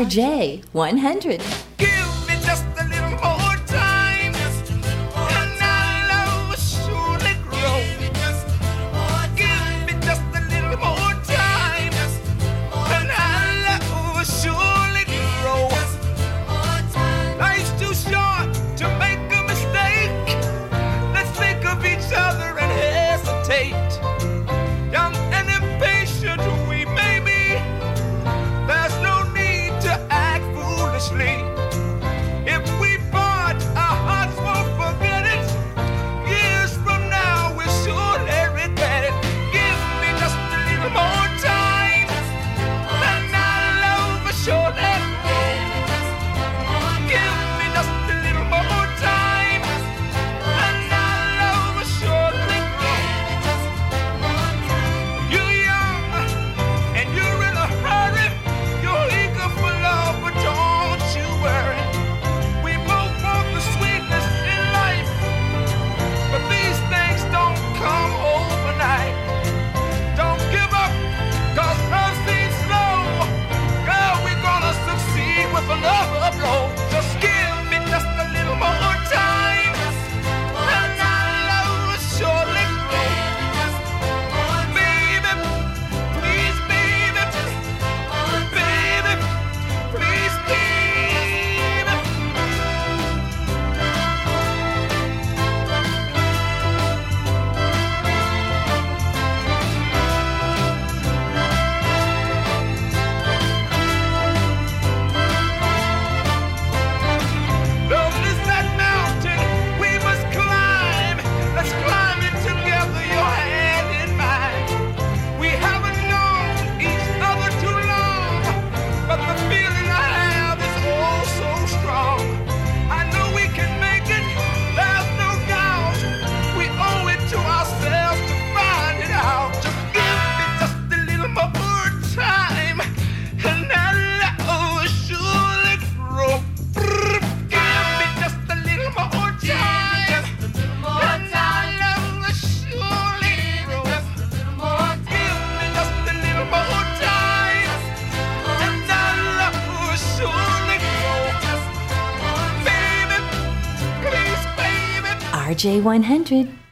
RJ 100. RJ100.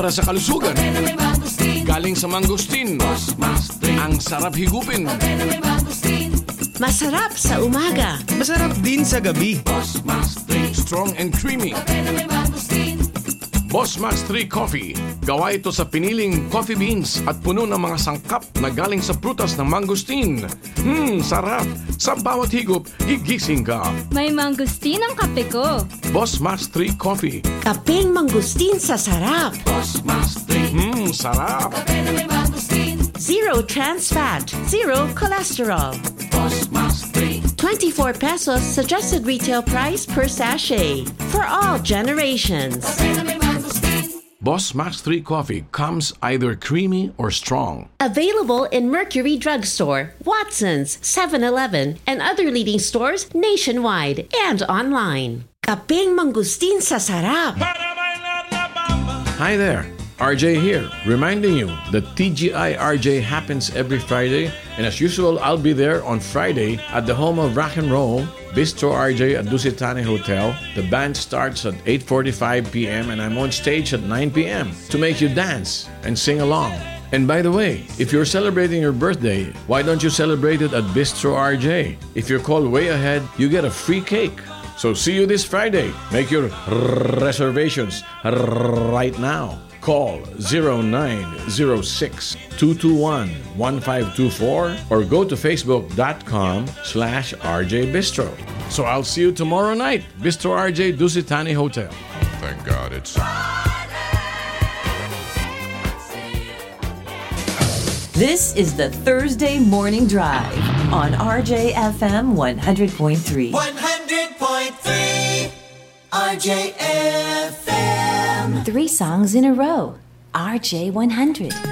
Para sa kalusugan. Galing sa mangustin. Ang sarap higupin. Masarap sa umaga. Masarap din sa gabi. Strong and creamy. Boss Max 3 Coffee. Gawa ito sa piniling coffee beans at puno ng mga sangkap na galing sa prutas ng mangustin. Hmm, sarap. Sa bawat higop, gigising ka. May mangustin ang kape ko. Boss Max 3 Coffee. Kapeng mangustin sa sarap. Hmm, sarap. Zero trans fat. Zero cholesterol. 24 pesos suggested retail price per sachet. For all generations. Boss Max 3 Coffee comes either creamy or strong. Available in Mercury Drugstore, Watson's, 7-Eleven, and other leading stores nationwide and online. Kapeng mangustin sa sarap. Hi there, RJ here, reminding you that TGI RJ happens every Friday, and as usual, I'll be there on Friday at the home of rock and roll, Bistro RJ at Dusit Thani Hotel. The band starts at 8:45 p.m. and I'm on stage at 9 p.m. to make you dance and sing along. And by the way, if you're celebrating your birthday, why don't you celebrate it at Bistro RJ? If you're called way ahead, you get a free cake. So see you this Friday. Make your reservations right now. Call 0906-221-1524 or go to facebook.com slash RJ Bistro. So I'll see you tomorrow night, Bistro RJ Dusit Thani Hotel. Thank God it's. This is the Thursday Morning Drive on RJFM 100.3. 100.3 RJFM three songs in a row. RJ100.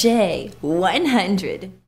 J100.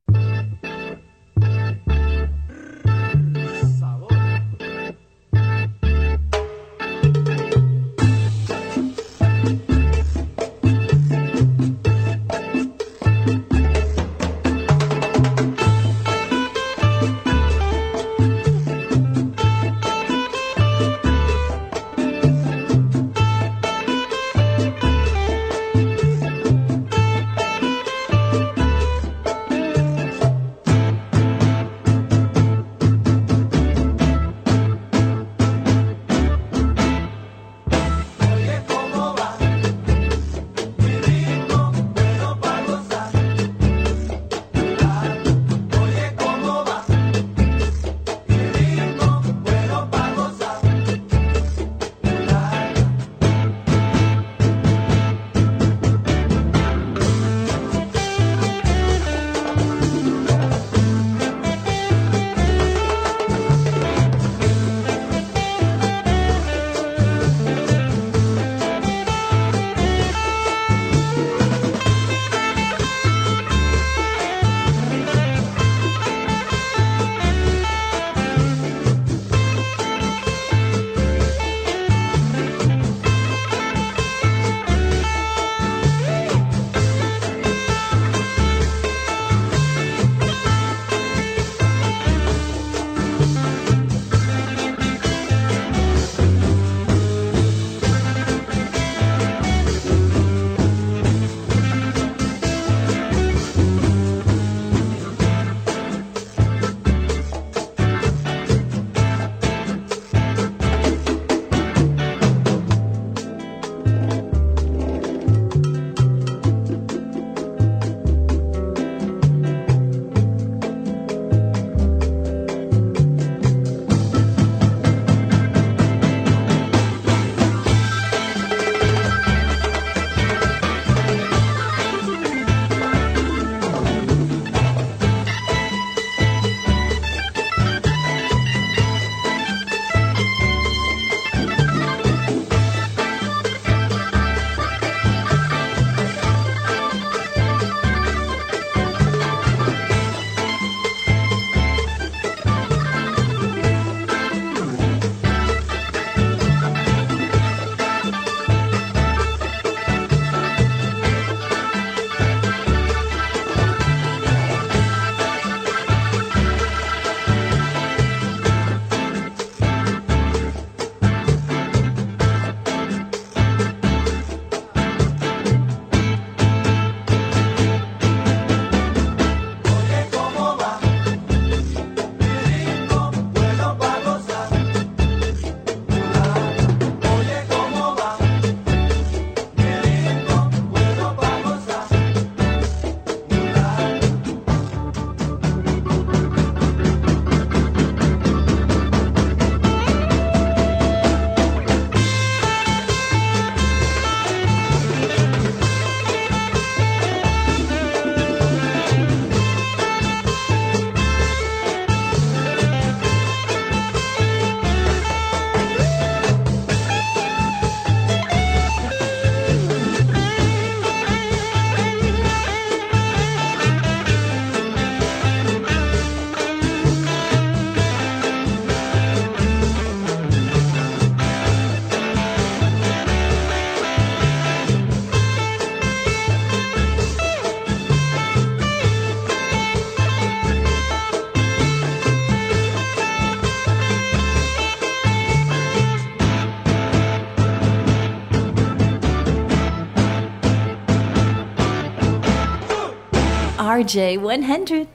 RJ100.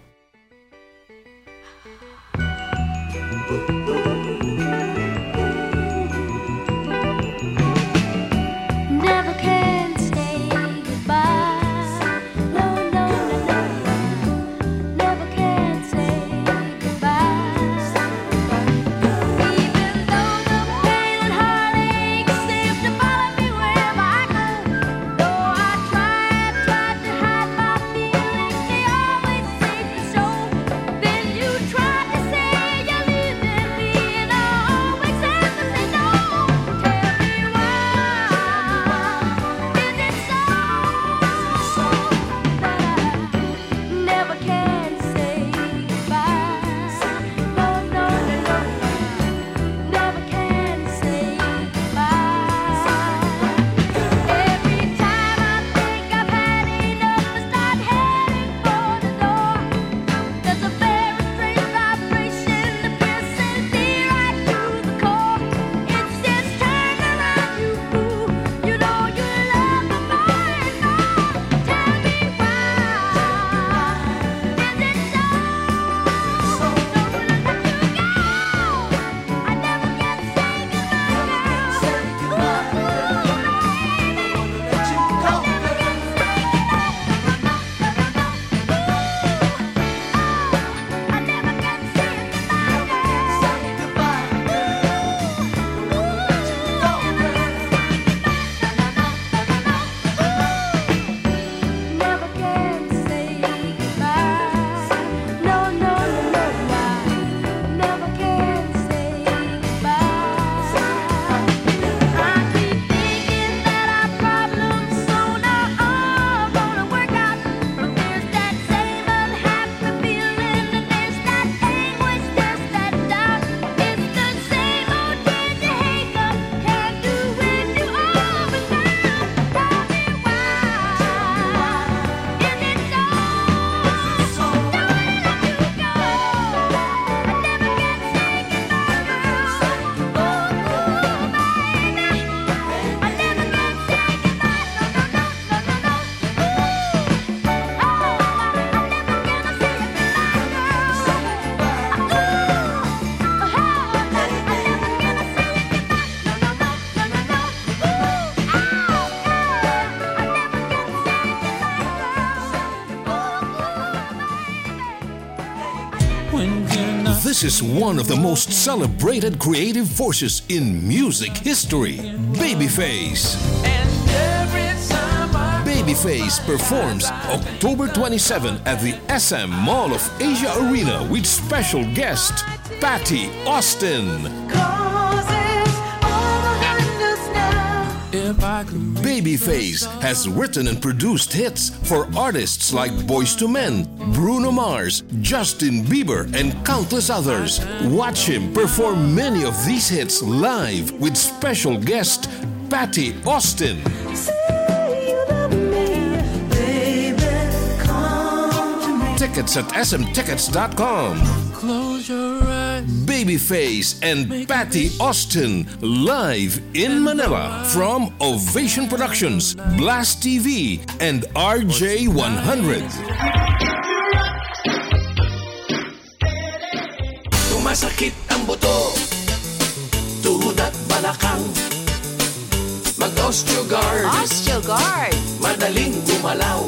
This is one of the most celebrated creative forces in music history Babyface. Babyface performs October 27 at the SM Mall of Asia Arena with special guest Patti Austin. Babyface has written and produced hits for artists like Boyz II Men, Bruno Mars, Justin Bieber, and countless others. Watch him perform many of these hits live with special guest Patti Austin. Tickets at smtickets.com. Close your eyes. Babyface and Patty Austin live in Manila from Ovation Productions, Blast TV, and RJ100. Sumasakit ang buto Tuhod at balakang Mag-Osteogard Osteogard. Madaling gumalaw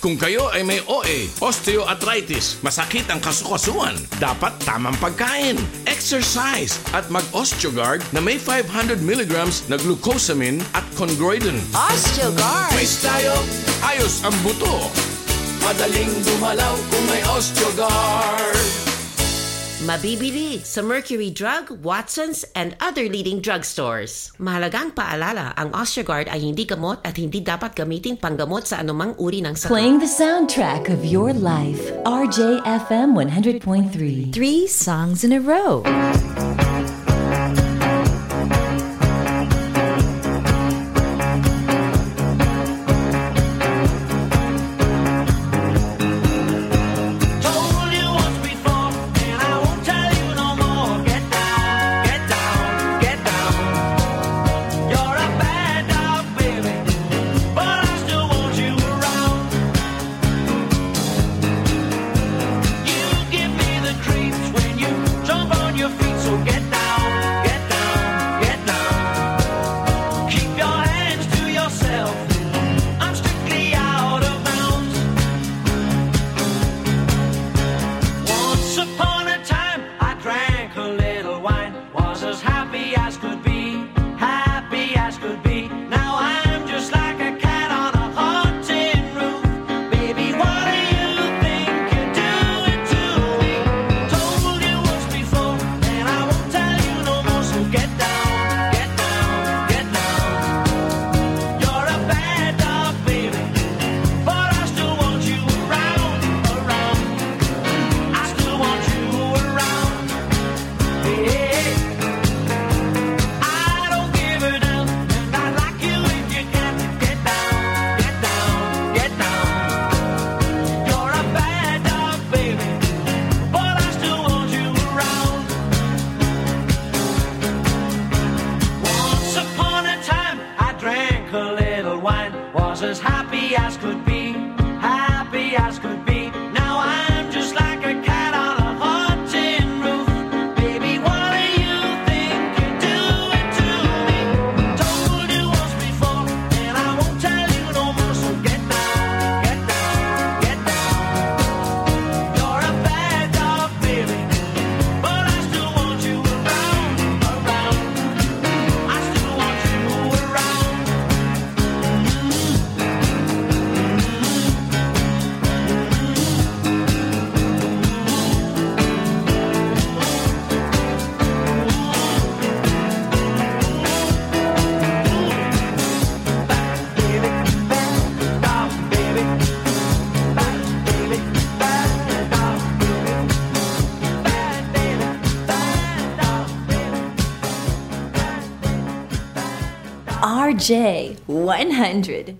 Kung kayo ay may OA, osteoarthritis, masakit ang kasukasuan, dapat tamang pagkain, exercise, at mag-Osteogard na may 500 milligrams na glucosamine at chondroitin. Osteogard. Quiz tayo Ayos ang buto! Madaling gumalaw kung may Osteogard Mabibili sa Mercury Drug, Watson's, and other leading drugstores. Mahalagang paalala, ang Osteogard ay hindi gamot at hindi dapat gamiting panggamot sa anumang uri ng sakit. Playing the soundtrack of your life. RJFM 100.3. Three songs in a row. RJ100.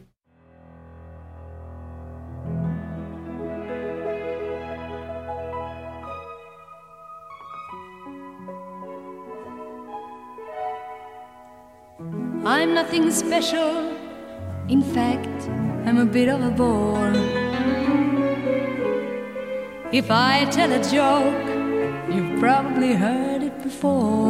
I'm nothing special, in fact, I'm a bit of a bore. If I tell a joke, you've probably heard it before.